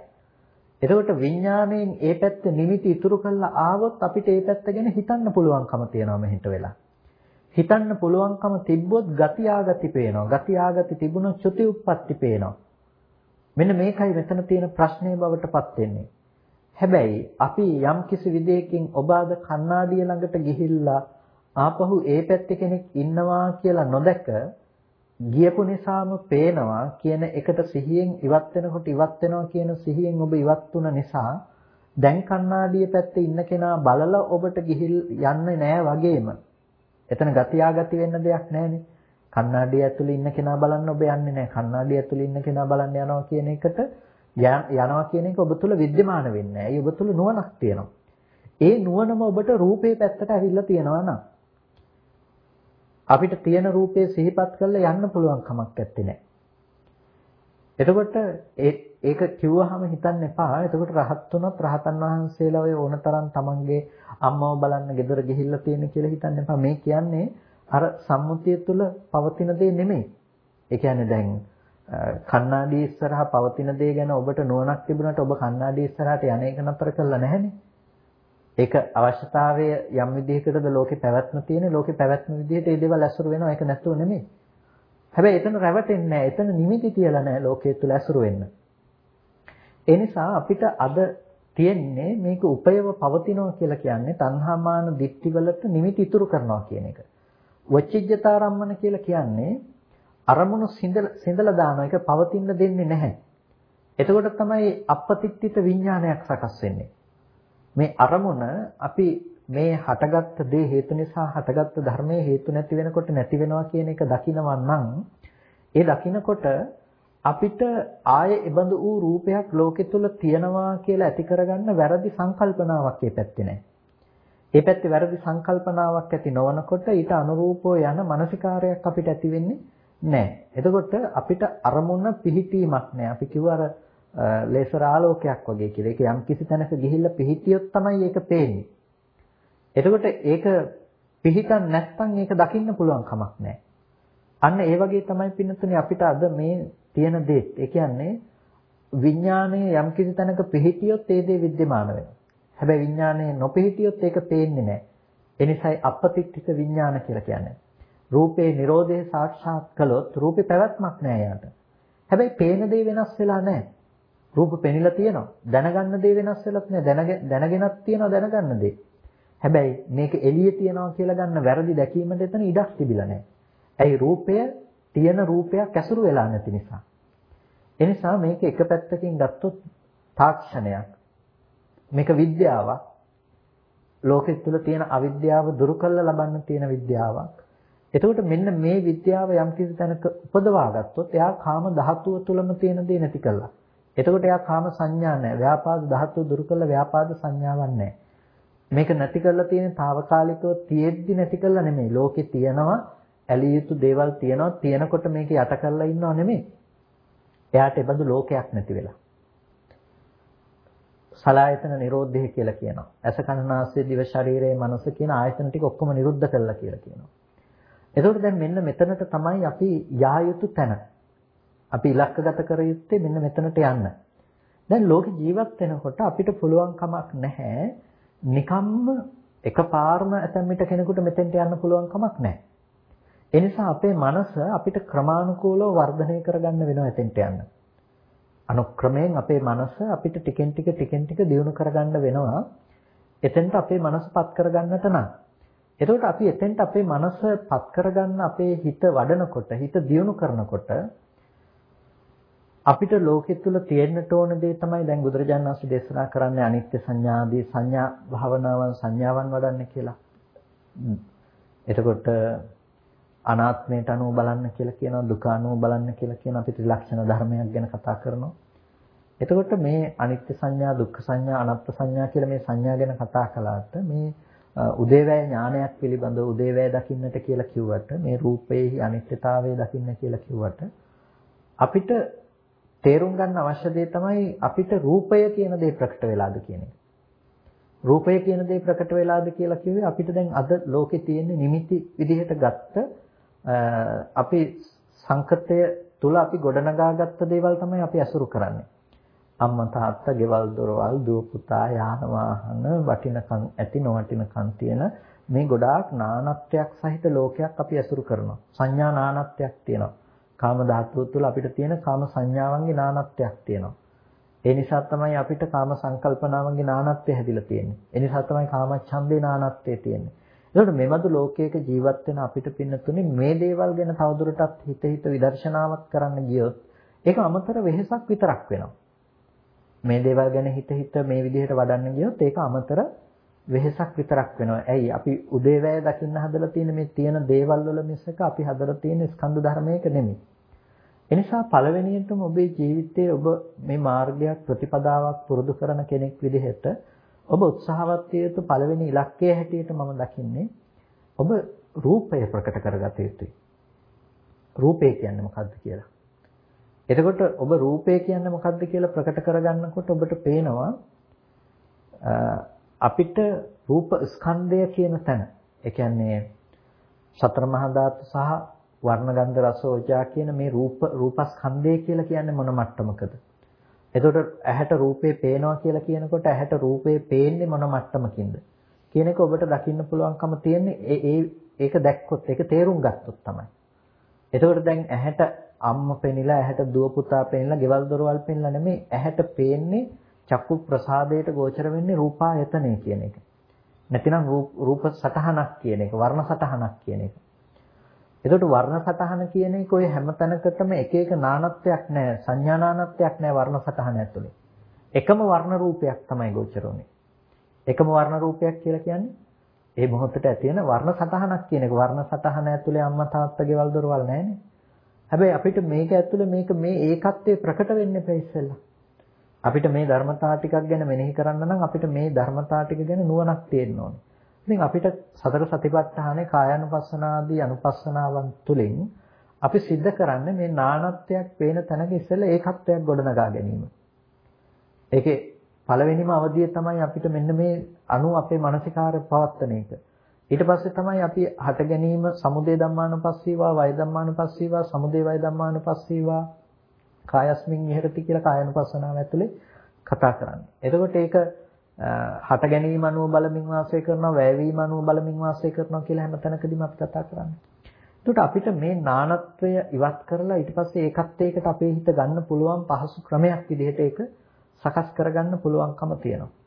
එතකොට විඥාණයෙන් ඒ පැත්ත නිමිති ඉතුරු කරලා ආවොත් අපිට ඒ පැත්ත ගැන හිතන්න පුළුවන්කම තියෙනවා මෙහෙට වෙලා. හිතන්න පුළුවන්කම තිබ්බොත් ගති ආගති පේනවා. ගති ආගති තිබුණොත් චුති උප්පත්ති පේනවා. මෙන්න මේකයි මෙතන තියෙන ප්‍රශ්නේ බවට පත් වෙන්නේ. හැබැයි අපි යම් කිසි විදියකින් ඔබ අද කණ්ණාඩිය ළඟට ගිහිල්ලා ආපහු ඒ පැත්තේ කෙනෙක් ඉන්නවා කියලා නොදැක ගියපු නිසාම පේනවා කියන එකට සිහියෙන් ඉවත් වෙනකොට ඉවත් වෙනවා කියන සිහියෙන් ඔබ ඉවත් වුණ නිසා දැන් කණ්ණාඩිය පැත්තේ ඉන්න කෙනා බලලා ඔබට ගිහිල් යන්නේ නැහැ වගේම එතන ගතියාගති වෙන්න දෙයක් නැහැනේ කණ්ණාඩිය ඇතුලේ ඉන්න කෙනා බලන්න ඔබ යන්නේ නැහැ. කණ්ණාඩිය ඇතුලේ ඉන්න කෙනා බලන්න යනවා කියන එකට යනවා කියන එක ඔබ තුල विद्यमान වෙන්නේ නැහැ. ඒ ඔබ තුල නුවණක් තියෙනවා. ඒ නුවණම ඔබට රූපේ පැත්තට ඇවිල්ලා තියෙනවා නම් අපිට තියෙන රූපේ සිහිපත් කරලා යන්න පුළුවන් කමක් නැත්තේ. එතකොට ඒක කිව්වහම හිතන්න එපා. එතකොට රහත් වුණොත් රහතන් වහන්සේලා ඔය ඕනතරම් තමන්ගේ අම්මව බලන්න ගෙදර ගිහිල්ලා තියෙන කියලා හිතන්න එපා. මේ කියන්නේ අර සම්මුතිය තුළ පවතින දේ නෙමෙයි. ඒ කියන්නේ දැන් කණ්ණාඩි ඉස්සරහා පවතින දේ ගැන ඔබට නුවණක් තිබුණාට ඔබ කණ්ණාඩි ඉස්සරහට යන්නේක නතර කළා නැහැනේ. ඒක අවශ්‍යතාවය යම් විදිහකටද ලෝකේ පැවැත්ම තියෙන ලෝකේ පැවැත්ම විදිහට ඒ දේවල් ඇසුරු වෙනවා ඒක නැතුව නෙමෙයි. හැබැයි එතන රැවටෙන්නේ නැහැ. එතන නිමිති තියලා නැහැ ලෝකයේ තුල ඇසුරු වෙන්න. ඒ නිසා අපිට අද තියෙන්නේ මේක උපයව පවතිනවා කියලා කියන්නේ තණ්හාමාන දික්තිවලට නිමිති ඉතුරු කරනවා කියන එක. වචිජ්ජතාරම්මන කියලා කියන්නේ අරමුණු සිඳලා දාන එක පවතින්න දෙන්නේ නැහැ. එතකොට තමයි අපපතිත්‍ිත විඥානයක් සකස් වෙන්නේ. මේ අරමුණ අපි මේ හටගත්ත දේ හේතු නිසා හටගත්ත ධර්මයේ හේතු නැති වෙනකොට නැති වෙනවා කියන එක දකිනවා නම් ඒ දකිනකොට අපිට ආයේ ඉබඳු වූ රූපයක් ලෝකෙ තුල තියනවා කියලා ඇති කරගන්න වැරදි සංකල්පනාවක් ඒ පැත්තේ නැහැ. ඒ පැත්තේ වැරදි සංකල්පනාවක් ඇති නොවනකොට ඊට අනුරූපව යන මානසිකාරයක් අපිට ඇති වෙන්නේ නැහැ. එතකොට අපිට අරමුණ පිහිටීමක් නැහැ. අපි කිව්ව අර ලේසර් ආලෝකයක් වගේ කියලා. ඒක යම් කිසි තැනක ගිහිල්ලා පිහිටියොත් තමයි ඒක පේන්නේ. එතකොට ඒක පිහිටන් නැත්නම් ඒක දකින්න පුළුවන් කමක් නැහැ. අන්න ඒ වගේ තමයි පින්නතුනේ අපිට අද මේ තියෙන දේ. ඒ කියන්නේ විඥානයේ යම් කිසි තැනක පිහිටියොත් ඒ දේ विद्यमान වෙනවා. හැබැයි විඥානයේ නොපිහිටියොත් ඒක පේන්නේ නැහැ. ඒ නිසායි අපපතික්ඛිත විඥාන කියලා කියන්නේ. රූපේ Nirodhe සාක්ෂාත් කළොත් රූපේ පැවැත්මක් නැහැ යාට. හැබැයි පේන දේ වෙනස් වෙලා නැහැ. රූප පෙනිලා තියෙනවා. දැනගන්න දේ වෙනස් වෙලත් නැහැ. දැනගෙනත් තියෙනවා දැනගන්න දේ. හැබැයි මේක එළියේ තියනවා කියලා ගන්න වැරදි දැකීමට එතන ඉඩක් තිබිලා නැහැ. ඇයි රූපය තියෙන රූපයක් ඇසුරු වෙලා නැති නිසා. එනිසා මේක එක පැත්තකින් ගත්තොත් තාක්ෂණයක්. මේක විද්‍යාවක්. ලෝකෙ තුල තියෙන අවිද්‍යාව දුරු කරලා ලබන්න තියෙන විද්‍යාවක්. එතකොට මෙන්න මේ විද්‍යාව යම් කිසි තැනක උපදවා ගත්තොත් එයා කාම ධාතුව තුලම තියෙන දේ නැති කළා. එතකොට එයා කාම සංඥා නැහැ. ව්‍යාපාද ධාතුව දුරු කළා ව්‍යාපාද සංඥාවක් නැහැ. මේක නැති කරලා තියෙන తాවකාලිකව තියෙද්දි නැති කරලා නෙමෙයි. ලෝකේ තියෙනවා ඇලිය යුතු දේවල් තියෙනවා තියෙනකොට මේක යට කරලා ඉන්නව නෙමෙයි. එයාට ඒ බඳු ලෝකයක් නැති වෙලා. සලායතන නිරෝධය කියලා කියනවා. ඇස කන නාසය දිව ශරීරය මනස කියන ආයතන ටික ඔක්කොම නිරුද්ධ කළා කියලා කියනවා. එතකොට දැන් මෙන්න මෙතනට තමයි අපි යා යුතු තැන. අපි ඉලක්කගත කර යුත්තේ මෙන්න මෙතනට යන්න. දැන් ලෝකේ ජීවත් වෙනකොට අපිට පුළුවන් කමක් නැහැ නිකම්ම එකපාරම ඇතැම්මිට කෙනෙකුට මෙතෙන්ට යන්න පුළුවන් කමක් නැහැ. ඒ නිසා අපේ මනස අපිට ක්‍රමානුකූලව වර්ධනය කරගන්න වෙනවා එතෙන්ට යන්න. අනුක්‍රමයෙන් අපේ මනස අපිට ටිකෙන් ටික ටිකෙන් ටික දියුණු කරගන්න වෙනවා. එතෙන්ට අපේ මනසපත් කරගන්නට නම්. එතකොට අපි එතෙන්ට අපේ මනසපත් කරගන්න අපේ හිත වඩනකොට හිත දියුණු කරනකොට අපිට ලෝකෙ තුල තියෙන්නට ඕන දේ තමයි දැන් බුදුරජාණන් වහන්සේ දේශනා කරන්නේ අනිත්‍ය සංඥාදී සංඥා භාවනාවන් සංඥාවන් වඩන්න කියලා. එතකොට අනාත්මයට අනුව බලන්න කියලා කියනවා දුක අනුව බලන්න කියලා කියන අපි ත්‍රිලක්ෂණ ධර්මයක් ගැන කතා කරනවා. එතකොට මේ අනිත්‍ය සංඥා දුක්ඛ සංඥා අනාත්ම සංඥා කියලා මේ සංඥා ගැන කතා කළාට මේ උදේවැය ඥානයක් පිළිබඳව උදේවැය දකින්නට කියලා කිව්වට මේ රූපයේ අනිත්‍යතාවය දකින්න කියලා කිව්වට අපිට තේරුම් ගන්න අවශ්‍ය දේ තමයි අපිට රූපය කියන දේ ප්‍රකට වෙලාද කියන එක. රූපය කියන දේ ප්‍රකට වෙලාද කියලා කිව්වේ අපිට දැන් අද ලෝකේ තියෙන නිමිති විදිහට ගත්ත අපි සංකතය තුල අපි ගොඩනගාගත්ත දේවල් තමයි අපි අසුරු කරන්නේ. අම්මා තාත්තා, ගෙවල් දොරවල්, දුව පුතා, යාන වාහන, වටිනකම් ඇති නොවටිනකම් තියෙන මේ ගොඩාක් නානත්වයක් සහිත ලෝකයක් අපි අසුරු කරනවා. සංඥා නානත්වයක් තියෙනවා. කාම ධාතුව තුළ අපිට තියෙන කාම සංඥාවන්ගේ නානත්වයක් තියෙනවා. ඒ නිසා තමයි අපිට කාම සංකල්පනාවන්ගේ නානත්වය හැදිලා තියෙන්නේ. ඒ නිසා තමයි කාම ඡන්දේ නානත්වය තියෙන්නේ. ඒකට මෙවදු ලෝකයක ජීවත් වෙන අපිට පින්නතුනේ මේ දේවල් ගැන තවදුරටත් හිත හිත විදර්ශනාවක් කරන්න ගියොත් ඒක අමතර වෙහෙසක් විතරක් වෙනවා. මේ දේවල් ගැන හිත හිත මේ විදිහට වඩන්න ගියොත් ඒක අමතර වෙහෙසක් විතරක් වෙනවා. ඇයි අපි උදේවැය දකින්න හදලා තියෙන මේ තියෙන දේවල් වල මිසක අපි හදලා තියෙන ස්කන්ධ ධර්මයක නෙමෙයි. එනිසා පළවෙනියටම ඔබේ ජීවිතයේ ඔබ මේ මාර්ගයක් ප්‍රතිපදාවක් පුරුදු කරන කෙනෙක් විදිහට ඔබ උත්සාහවත් යුතු පළවෙනි ඉලක්කය හැටියට මම දකින්නේ ඔබ රූපය ප්‍රකට කරගත යුතුයි. රූපය කියන්නේ මොකද්ද කියලා. එතකොට ඔබ රූපය කියන්නේ මොකද්ද කියලා ප්‍රකට කරගන්නකොට ඔබට පේනවා අපිට රූප ස්කන්ධය කියන තැන ඒ කියන්නේ සතර මහා ධාතු සහ වර්ණ ගන්ධ රස ඕජා කියන මේ රූප රූපස්කන්ධය කියලා කියන්නේ මොන මට්ටමකද? එතකොට ඇහැට රූපේ පේනවා කියලා කියනකොට ඇහැට රූපේ පේන්නේ මොන මට්ටමකින්ද? කියන එක ඔබට දකින්න පුළුවන්කම තියෙන්නේ ඒ ඒ ඒක දැක්කොත් ඒක තේරුම් ගත්තොත් තමයි. එතකොට දැන් ඇහැට අම්ම පෙනිලා ඇහැට දුව පුතා පෙනිලා ගෙවල් දොරවල් පෙනිලා නෙමෙයි ඇහැට පේන්නේ චක්කු ප්‍රසාදයට ගෝචර වෙන්නේ රූපායතනය කියන එක. නැතිනම් රූප සටහනක් කියන එක, වර්ණ සටහනක් කියන එක. එතකොට වර්ණ සටහන කියන එක ඔය හැම තැනකටම එක එක නානත්වයක් නැහැ, සංඥා නානත්වයක් නැහැ වර්ණ සටහන ඇතුලේ. එකම වර්ණ රූපයක් තමයි ගෝචර වෙන්නේ. එකම වර්ණ රූපයක් කියලා කියන්නේ ඒ මොහොතට ඇති වෙන වර්ණ සටහනක් කියන එක. වර්ණ සටහන ඇතුලේ අම්මා තාත්තා ගෙවල් දොරවල් නැහැනේ. හැබැයි අපිට මේක ඇතුළේ මේක මේ ඒකත්වයේ ප්‍රකට වෙන්න එපා ඉස්සෙල්ලා. අපිට මේ ධර්මතා ටිකක් ගැන මෙනෙහි කරන්න නම් අපිට මේ ධර්මතා ටික ගැන නුවණක් තියෙන්න ඕනේ. ඉතින් අපිට සතර සතිපට්ඨානේ කායानुපස්සනාදී අනුපස්සනාවන් තුලින් අපි सिद्ध කරන්නේ මේ නානත්වයක් පේන තැනක ඉස්සෙල්ලා ඒකත්වයක් ගොඩනගා ගැනීම. ඒකේ පළවෙනිම අවධිය තමයි අපිට මෙන්න මේ අනු අපේ මානසිකාර පවත්තන එක. ඊට පස්සේ තමයි අපි හට ගැනීම සමුදේ ධම්මානුපස්සීවා වය ධම්මානුපස්සීවා සමුදේ වය ධම්මානුපස්සීවා කායස්මින් විහෙරති කියලා කායනුපස්සනාව ඇතුලේ කතා කරන්නේ. එතකොට ඒක හට ගැනීම අනුව බලමින් වාසය කරනවා, වැයවීම අනුව බලමින් වාසය කරනවා කියලා හැම තැනකදීම අපි කතා කරන්නේ. එතකොට අපිට මේ නානත්වය ඉවත් කරලා ඊට පස්සේ ඒකත් ඒකට අපේ හිත ගන්න පුළුවන් පහසු ක්‍රමයක් විදිහට ඒක සකස් කරගන්න පුළුවන්කම තියෙනවා.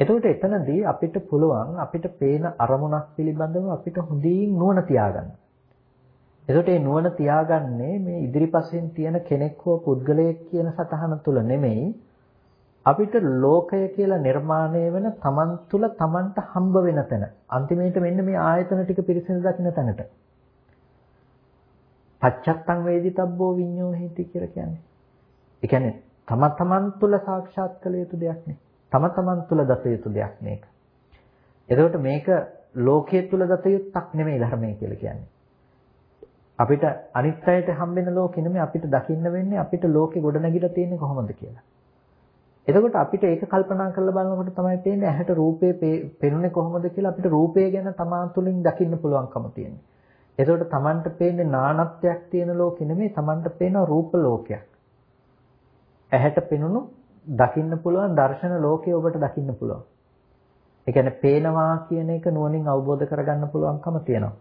එතකොට එතනදී අපිට පුළුවන් අපිට පේන අරමුණක් පිළිබඳව අපිට හොඳින් නුවණ තියාගන්න. එතකොට මේ නුවණ තියාගන්නේ මේ ඉදිරිපසින් තියෙන කෙනෙක් හෝ පුද්ගලයෙක් කියන සතහන තුල නෙමෙයි අපිට ලෝකය කියලා නිර්මාණය වෙන තමන් තුල තමන්ට හම්බ වෙන තැන. අන්තිමේට මෙන්න මේ ආයතන ටික පිරිසිදු දකින්න තැනට. පච්චත්තං වේදිතබ්බෝ විඤ්ඤෝ හේති කියලා කියන්නේ. ඒ කියන්නේ තම තමන් තුල සාක්ෂාත් කළ යුතු දෙයක් නේ. තම තමන් තුල දත යුතු දෙයක් මේක. එතකොට මේක ලෝකයේ තුල දත යුත්තක් නෙමෙයි ධර්මය කියලා කියන්නේ. අපිට අනිත් අයට හම්බෙන ලෝකෙ නෙමෙයි අපිට දකින්න වෙන්නේ අපිට ලෝකෙ ගොඩනැගිලා තියෙන්නේ කොහොමද කියලා. එතකොට අපිට ඒක කල්පනා කරලා බලනකොට තමයි පේන්නේ ඇහැට රූපේ පෙනුනේ කොහොමද කියලා අපිට රූපය ගැන තමා තුළින් දකින්න පුළුවන්කම තියෙනවා. එතකොට Tamanට පේන්නේ නානත්වයක් තියෙන ලෝකෙ නෙමෙයි Tamanට පේන රූප ලෝකයක්. ඇහැට පෙනුණු දකින්න පුළුවන් දර්ශන ලෝකය ඔබට දකින්න පුළුවන්. ඒ කියන්නේ පේනවා කියන එක නුවණින් අවබෝධ කරගන්න පුළුවන්කම තියෙනවා.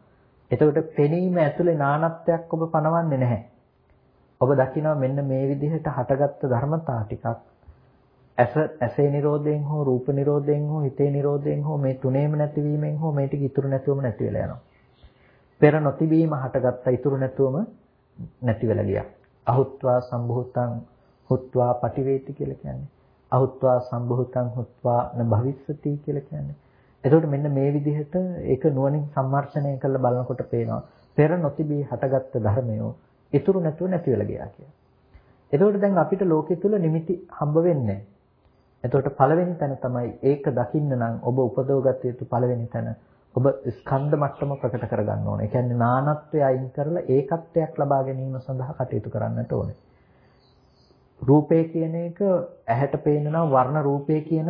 එතකොට පෙනීම ඇතුලේ නානත්වයක් ඔබ පනවන්නේ නැහැ. ඔබ දකිනවා මෙන්න මේ විදිහට හටගත්තු ධර්මතා ටිකක් ඇස ඇසේ නිරෝධයෙන් හෝ රූප නිරෝධයෙන් හෝ හිතේ නිරෝධයෙන් හෝ මේ තුනේම නැතිවීමෙන් හෝ මේ ටික ඉතුරු නැතුවම නැති වෙලා යනවා. පෙර නොතිබීම හටගත්ත ඉතුරු නැතුවම නැති වෙලා ගියා. අහුත්වා සම්භූතං හුත්වා පටිවේති කියලා කියන්නේ. අහුත්වා සම්භූතං හුත්වා න භවිස්සති කියලා කියන්නේ. එතකොට මෙන්න මේ විදිහට ඒක නුවණින් සම්මර්ෂණය කරලා බලනකොට පේනවා පෙර නොතිබී හටගත්ත ධර්මයෝ ඉතුරු නැතුව නැති වෙලා ගියා කියලා. එතකොට දැන් අපිට ලෝකෙ තුල නිමිති හම්බ වෙන්නේ එතකොට පළවෙනි තැන තමයි ඒක දකින්න නම් ඔබ උපදවගත යුතු පළවෙනි තැන ඔබ ස්කන්ධ මට්ටම ප්‍රකට කරගන්න ඕනේ. ඒ කියන්නේ නානත්වය අයින් කරලා ඒකත්වයක් ලබා ගැනීම සඳහා කටයුතු කරන්නට ඕනේ. රූපේ කියන එක ඇහැට පේනවා වර්ණ රූපේ කියන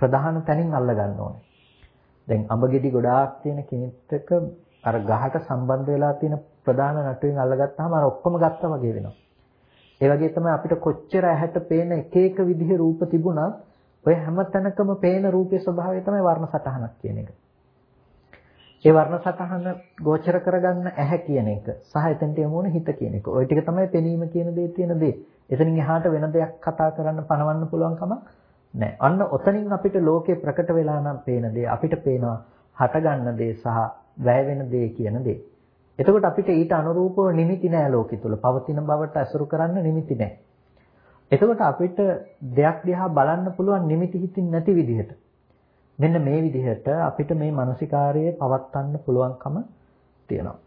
ප්‍රධාන තැනින් අල්ල ගන්න ඕනේ. දැන් අඹගෙඩි ගොඩාක් තියෙන කෙනෙක්ට අර ගහට සම්බන්ධ වෙලා තියෙන ප්‍රධාන නටුවෙන් අල්ලගත්තාම අර ඔක්කොම ගත්තා වගේ වෙනවා. ඒ වගේ තමයි අපිට කොච්චර ඇහැට පේන එක එක විදිහේ රූප තිබුණත් ඔය හැම තැනකම පේන රූපේ ස්වභාවය තමයි වර්ණ සටහනක් කියන එක. ඒ වර්ණ සටහන ගෝචර කරගන්න ඇහැ කියන එක සහ එතනට යමුන හිත කියන එක. ওই ටික තමයි පෙනීම කියන දේ තියෙන දේ. එතනින් එහාට වෙන දෙයක් කතා කරන්න පනවන්න පුළුවන් කමක් නැහැ. අන්න ඔතනින් අපිට ලෝකේ ප්‍රකට වෙලා නම් පේන දේ අපිට පේනවා හටගන්න දේ සහ වැය වෙන දේ කියන දේ. එතකොට අපිට ඊට අනුරූපව නිමිති නැහැ ලෝකෙ තුල. පවතින බවට අසුරු කරන්න නිමිති නැහැ. එතකොට අපිට දෙයක් දිහා බලන්න පුළුවන් නිමිති හිතින් නැති විදිහට. මෙන්න මේ විදිහට අපිට මේ මානසිකාර්යය පවත්වන්න පුළුවන්කම තියෙනවා.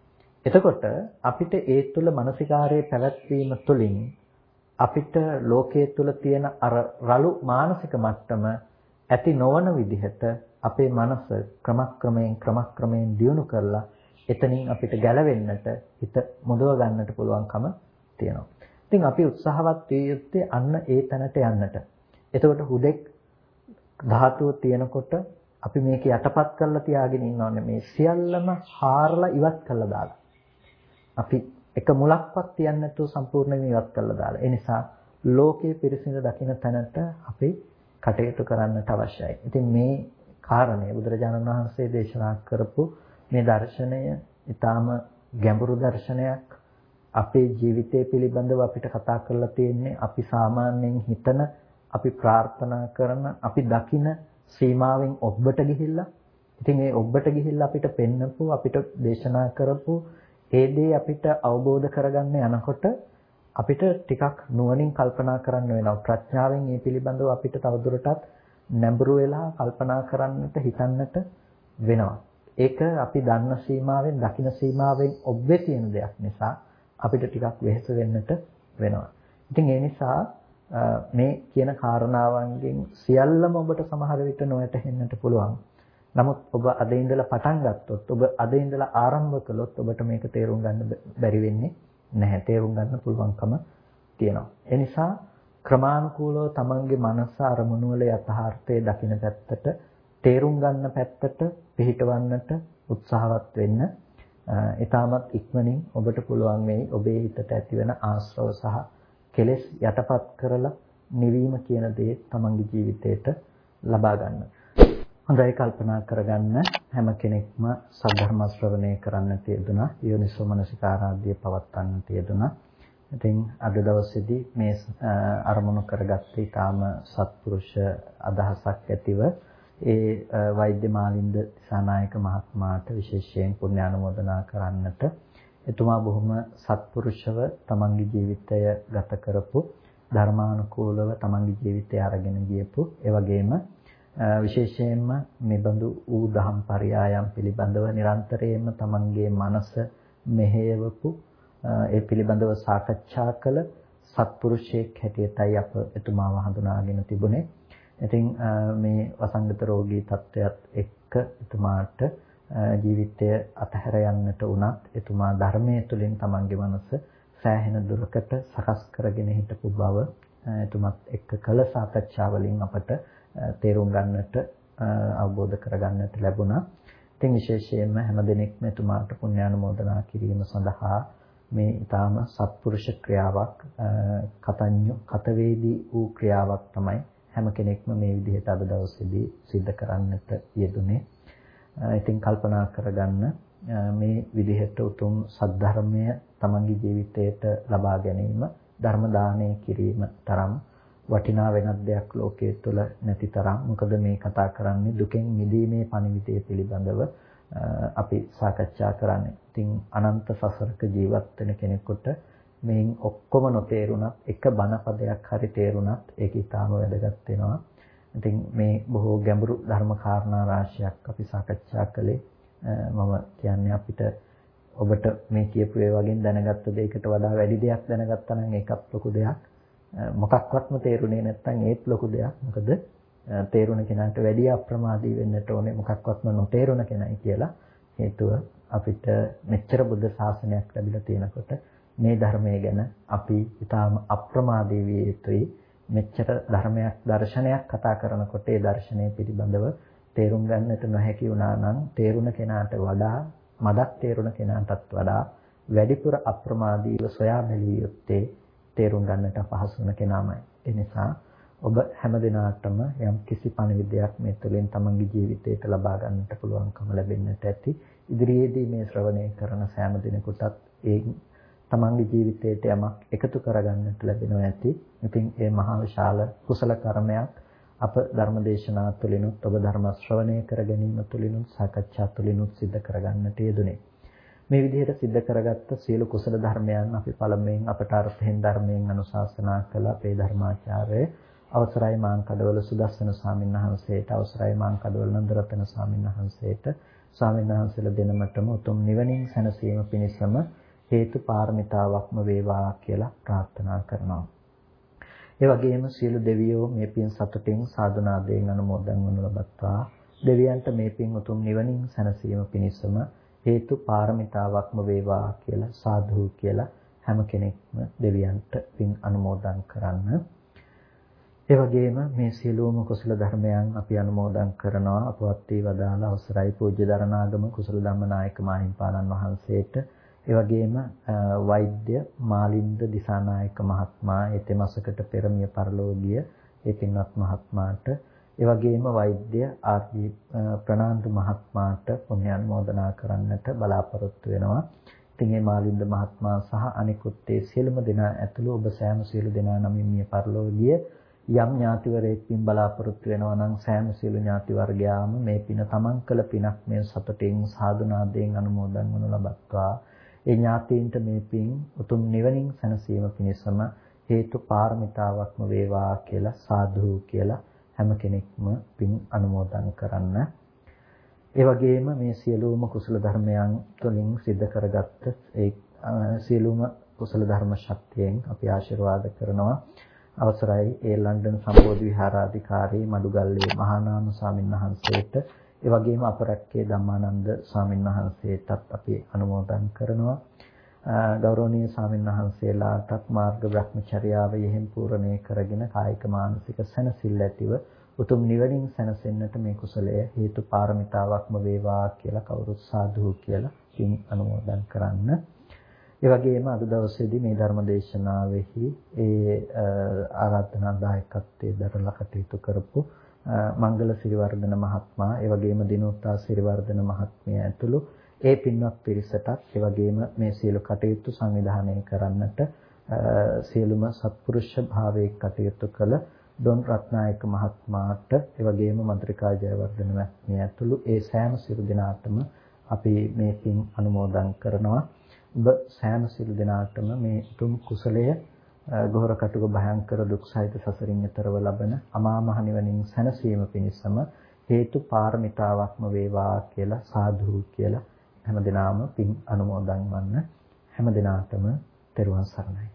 එතකොට අපිට ඒ තුළ මානසිකාර්යය පැවැත්වීම තුළින් අපිට ලෝකයේ තුල තියෙන අර රළු මානසික මට්ටම ඇති නොවන විදිහට අපේ මනස ක්‍රමක්‍රමයෙන් ක්‍රමක්‍රමයෙන් දියුණු කරලා එතනින් අපිට ගැලවෙන්නට හිත මුදව ගන්නට පුළුවන්කම තියෙනවා. ඉතින් අපි උත්සාහවත් විය යුත්තේ අන්න ඒ තැනට යන්නට. එතකොට හුදෙක් ධාතුව තියෙනකොට අපි මේක යටපත් කරලා තියාගෙන ඉන්නවනේ මේ සියල්ලම හාරලා ඉවත් කරලා දාලා. අපි එක මුලක්වත් තියන්නේ නැතුව සම්පූර්ණයෙන් ඉවත් කරලා දාලා. ඒ නිසා ලෝකයේ පිරිසිදු දකින්න තැනට අපි කටයුතු කරන්නට අවශ්‍යයි. ඉතින් මේ කාරණය බුදුරජාණන් වහන්සේ දේශනා කරපු මේ දර්ශනය ඊටාම ගැඹුරු දර්ශනයක්. අපේ ජීවිතය පිළිබඳව අපිට කතා කරලා තියෙන්නේ අපි සාමාන්‍යයෙන් හිතන අපි ප්‍රාර්ථනා කරන අපි දකින සීමාවෙන් ඔබට ගිහිල්ලා. ඉතින් ඒ ඔබට ගිහිල්ලා අපිට පෙන්නපු අපිට දේශනා කරපු ඒ දේ අපිට අවබෝධ කරගන්න යනකොට අපිට ටිකක් නුවණින් කල්පනා කරන්න වෙනවා. ප්‍රඥාවෙන් මේ පිළිබඳව අපිට තවදුරටත් නැඹුරු වෙලා කල්පනා කරන්නට හිතන්නට වෙනවා. ඒක අපි දන්න සීමාවෙන් දකින සීමාවෙන් ඔබ්බේ තියෙන දෙයක් නිසා අපිට ටිකක් වෙහෙස වෙන්නට වෙනවා. ඉතින් ඒ නිසා මේ කියන කාරණාවන්ගෙන් සියල්ලම ඔබට සමහර විට නොවැටහෙන්නට පුළුවන්. නමුත් ඔබ අද ඉඳලා පටන් ගත්තොත් ඔබ අද ඉඳලා ආරම්භ කළොත් ඔබට මේක තේරුම් ගන්න බැරි වෙන්නේ නැහැ. තේරුම් ගන්න පුළුවන්කම තියෙනවා. ඒ නිසා ක්‍රමානුකූලව තමන්ගේ මනස අරමුණු වල යථාර්ථය දකින පැත්තට තේරුම් ගන්න පැත්තට පිහිටවන්නට උත්සාහවත් වෙන්න ඊටමත් ඉක්මනින් ඔබට පුළුවන් වෙයි ඔබේ හිතට ඇතිවන ආශ්‍රව සහ කෙලෙස් යටපත් කරලා නිවීම කියන දේ තමන්ගේ ජීවිතේට ලබා ගන්න. හොඳයි කල්පනා කරගන්න හැම කෙනෙක්ම සද්ධර්ම ශ්‍රවණය කරන්න තියදුනා යෝනිසෝ මනසිකාරාධ්‍ය පවත්වන්න තියදුනා. ඉතින් අද දවසේදී මේ අරමුණු කරගත්තේ ඊටාම සත්පුරුෂ අදහසක් ඇතිව ඒ වෛද්‍ය මාලින්ද දිසානායක මහත්මයාට විශේෂයෙන් පුණ්‍යානුමෝදනා කරන්නට එතුමා බොහොම සත්පුරුෂව තමන්ගේ ජීවිතය ගත කරපු ධර්මානුකූලව තමන්ගේ ජීවිතය අරගෙන ගියපු ඒ වගේම විශේෂයෙන්ම මෙබඳු ඌ දහම් පරයායම් පිළිබඳව නිරන්තරයෙන්ම තමන්ගේ මනස මෙහෙයවපු ඒ පිළිබඳව සාකච්ඡා කළ සත්පුරුෂයෙක් හැටියටයි අප එතුමාව හඳුනාගෙන තිබුණේ. ඉතින් මේ වසංගත රෝගී තත්ත්වයක් එක්ක එක්ක එතුමාට ජීවිතය අතහැර යන්නට උනත් එතුමා ධර්මයේ තුලින් තමන්ගේ මනස සෑහෙන දුරකට සකස් කරගෙන හිටපු බව එතුමත් එක්ක කළ සාකච්ඡාවලින් අපට තේරුම් ගන්නට අවබෝධ කරගන්නට ලැබුණා. ඉතින් විශේෂයෙන්ම හැමදෙනෙක්ම එතුමාට පුණ්‍යානුමෝදනා කිරීම සඳහා මේ ඊටාම සත්පුරුෂ ක්‍රියාවක් කතඤ්ඤු කතවේදී වූ ක්‍රියාවක් තමයි හැම කෙනෙක්ම මේ විදිහට අද දවසේදී සිද්ධ කරන්නට යෙදුනේ. ඉතින් කල්පනා කරගන්න මේ විදිහට උතුම් සද්ධර්මය තමන්ගේ ජීවිතයට ලබා ගැනීම ධර්ම දානය කිරීම තරම් වටිනා වෙනත් දෙයක් ලෝකයේ තුල නැති තරම් මොකද මේ කතා කරන්නේ දුකෙන් මිදීමේ පණිවිඩය පිළිබඳව අපි සාකච්ඡා කරන්නේ. ඉතින් අනන්ත සසරක ජීවත් වෙන කෙනෙකුට මේන් ඔක්කොම නොතේරුණත් එක බණ පදයක් හරි තේරුණත් ඒක ඊටාම වැදගත් වෙනවා. ඉතින් මේ බොහෝ ගැඹුරු ධර්ම කාරණා රාශියක් අපි සාකච්ඡා කළේ මම කියන්නේ අපිට ඔබට මේ කියපු ඒ වගේ දැනගත්ත දෙයකට වඩා වැඩි දෙයක් දැනගත්තා නම් ඒකත් ලොකු දෙයක්. මොකක්වත්ම තේරුනේ නැත්නම් ඒත් ලොකු දෙයක්. මොකද තේරුණ කෙනාට වැඩි අප්‍රමාදී වෙන්නට ඕනේ මොකක්වත්ම නොතේරුණ කෙනයි කියලා. හේතුව අපිට මෙච්චර බුද්ධ ශාසනයක් ලැබිලා තියෙනකොට මේ ධර්මය ගැන අපි ඊටාම අප්‍රමාදී විය යුතුයි. මෙච්චර ධර්මයක් දර්ශනයක් කතා කරනකොට ඒ දර්ශනය පිළිබඳව තේරුම් ගන්නට නොහැකි වුණා නම් තේරුණ කෙනාට වඩා මදක් තේරුණ කෙනාටත් වඩා වැඩිපුර අප්‍රමාදීව සොයා බැලිය යුත්තේ තේරුම් ගන්නට අපහසු වෙන කෙනාමයි. ඒ නිසා ඔබ හැම දිනාටම යම් කිසි පණිවිඩයක් මේ තුළින් තමන්ගේ ජීවිතයට ලබා ගන්නට පුළුවන්කම ලැබෙන්නට ඇති. ඉදිරියේදී මේ ශ්‍රවණය කරන සෑම දිනෙකටත් ඒ තමන්ගේ ජීවිතයට යමක් එකතු කරගන්නට ලැබෙනවා ඇති. ඉතින් ඒ මහා විශාල කුසල කර්මයක් අප ධර්මදේශනා තුළිනුත් ඔබ ධර්ම ශ්‍රවණය කර ගැනීම තුළිනුත් සාකච්ඡා තුළිනුත් සිද්ධ කරගන්නට යෙදුනේ. මේ විදිහට සිද්ධ කරගත්ත සියලු කුසල ධර්මයන් අපි පළමුවෙන් අපට අර්ථයෙන් ධර්මයෙන් අනුශාසනා කළ අපේ ධර්මාචාර්ය අවසරයි මාංකඩවල සුදස්සන ස්වාමීන් වහන්සේට අවසරයි මාංකඩවල නන්දරතන ස්වාමීන් වහන්සේට ස්වාමීන් වහන්සේලා දෙනමතම උතුම් නිවනින් සැනසීම පිණිසම හේතු පාරමිතාවක්ම වේවා කියලා ප්‍රාර්ථනා කරනවා. ඒ වගේම සියලු දෙවියෝ මේ පින් සතුටින් සාදුනාදයෙන් අනුමෝදන් වනු ලබත්වා දෙවියන්ට මේ පින් උතුම් නිවනින් සැනසීම පිණිසම හේතු පාරමිතාවක්ම වේවා කියලා සාදු කියලා හැම කෙනෙක්ම දෙවියන්ට පින් අනුමෝදන් කරන්න. ඒ වගේම මේ සියලුම කුසල ධර්මයන් අපි අනුමෝදන් කරනවා අපවත් වී වදාළ අවසරයි පූජ්‍ය දරණාගම කුසල ධම්මනායක මාහිම්පාණන් වහන්සේට ඒ වගේම වෛද්‍ය මාලින්ද දිසානායක මහත්මයා ඒ තෙමසකට පෙර මිය පරලෝකීය ඒ පින්වත් මහත්මයාට ඒ වගේම වෛද්‍ය ආර්.ජී. ප්‍රනාන්දු මහත්මයාට පුණ්‍යානුමෝදනා කරන්නට බලාපොරොත්තු වෙනවා. ඉතින් මේ මාලින්ද මහත්මයා සහ අනිකුත් ඒ සියලුම දෙනා ඇතුළු ඔබ සෑම සියලු දෙනා නමින් මිය පරලෝකීය යම් ඥාතිවරයෙක්ින් බලාපොරොත්තු වෙනවා නම් සෑම සියලු ඥාති වර්ගයාම මේ පින තමන් කළ පිනක් මේ සතුටින් සාදුනාදයෙන් අනුමෝදන් වනු ලබත්වා ඒ ඥාතීන්ට මේ පින් උතුම් නිවනින් සැනසීම පිණිසම හේතු පාරමිතාවක්ම වේවා කියලා සාදු කියලා හැම කෙනෙක්ම පින් අනුමෝදන් කරන්න. ඒ වගේම මේ සියලුම කුසල ධර්මයන් තුළින් සිද්ධ කරගත්ත ඒ සියලුම කුසල ධර්ම ශක්තියෙන් අපි ආශිර්වාද කරනවා. අවසරයි ඒ ලන්ඩන් සම්බෝධි විහාරාධිකාරී මඩුගල්ලේ මහානාම ස්වාමීන් වහන්සේට ඒ වගේම අපරක්කේ ධම්මානන්ද ස්වාමීන් වහන්සේටත් අපි අනුමෝදන් කරනවා. ගෞරවනීය ස්වාමීන් වහන්සේලාටත් මාර්ග බ්‍රහ්මචර්යාව යෙහින් පූර්ණේ කරගෙන කායික මානසික සැනසෙල්ල ඇතිව උතුම් නිවනින් සැනසෙන්නට මේ කුසලය හේතු පාරමිතාවක්ම වේවා කියලා කවුරුත් සාදු කියලා පින් අනුමෝදන් කරන්න. ඒ වගේම අද දවසේදී මේ ධර්ම දේශනාවෙහි ඒ ආරාධනා දායකත්වයේ දරලා කටයුතු කරපු මංගල සිරිවර්ධන මහත්මයා ඒ වගේම දිනෝත්තා සිරිවර්ධන මහත්මිය ඇතුළු ඒ පින්වත් පිරිසටත් ඒ වගේම මේ සියලු කටයුතු සංවිධානය කරන්නට සියලුම සත්පුරුෂ භාවයේ කටයුතු කළ ඩොන් රත්නායක මහත්මයාට ඒ වගේම මන්ත්‍රිකා ජයවර්ධන මහත්මිය ඇතුළු ඒ සෑම සියලු දෙනාටම අපි මේ පින් අනුමෝදන් කරනවා. ඔබ සෑම සියලු දෙනාටම මේ උතුම් කුසලය ගෝර කටුක භයංකර දුක් සහිත සසරින් එතරව ලබන අමා මහ නිවනින් සැනසීම පිණිසම හේතු පාරමිතාවක්ම වේවා කියලා සාදු කියලා හැමදිනාම පින් අනුමෝදන් වන්න. හැමදිනාටම තෙරුවන් සරණයි.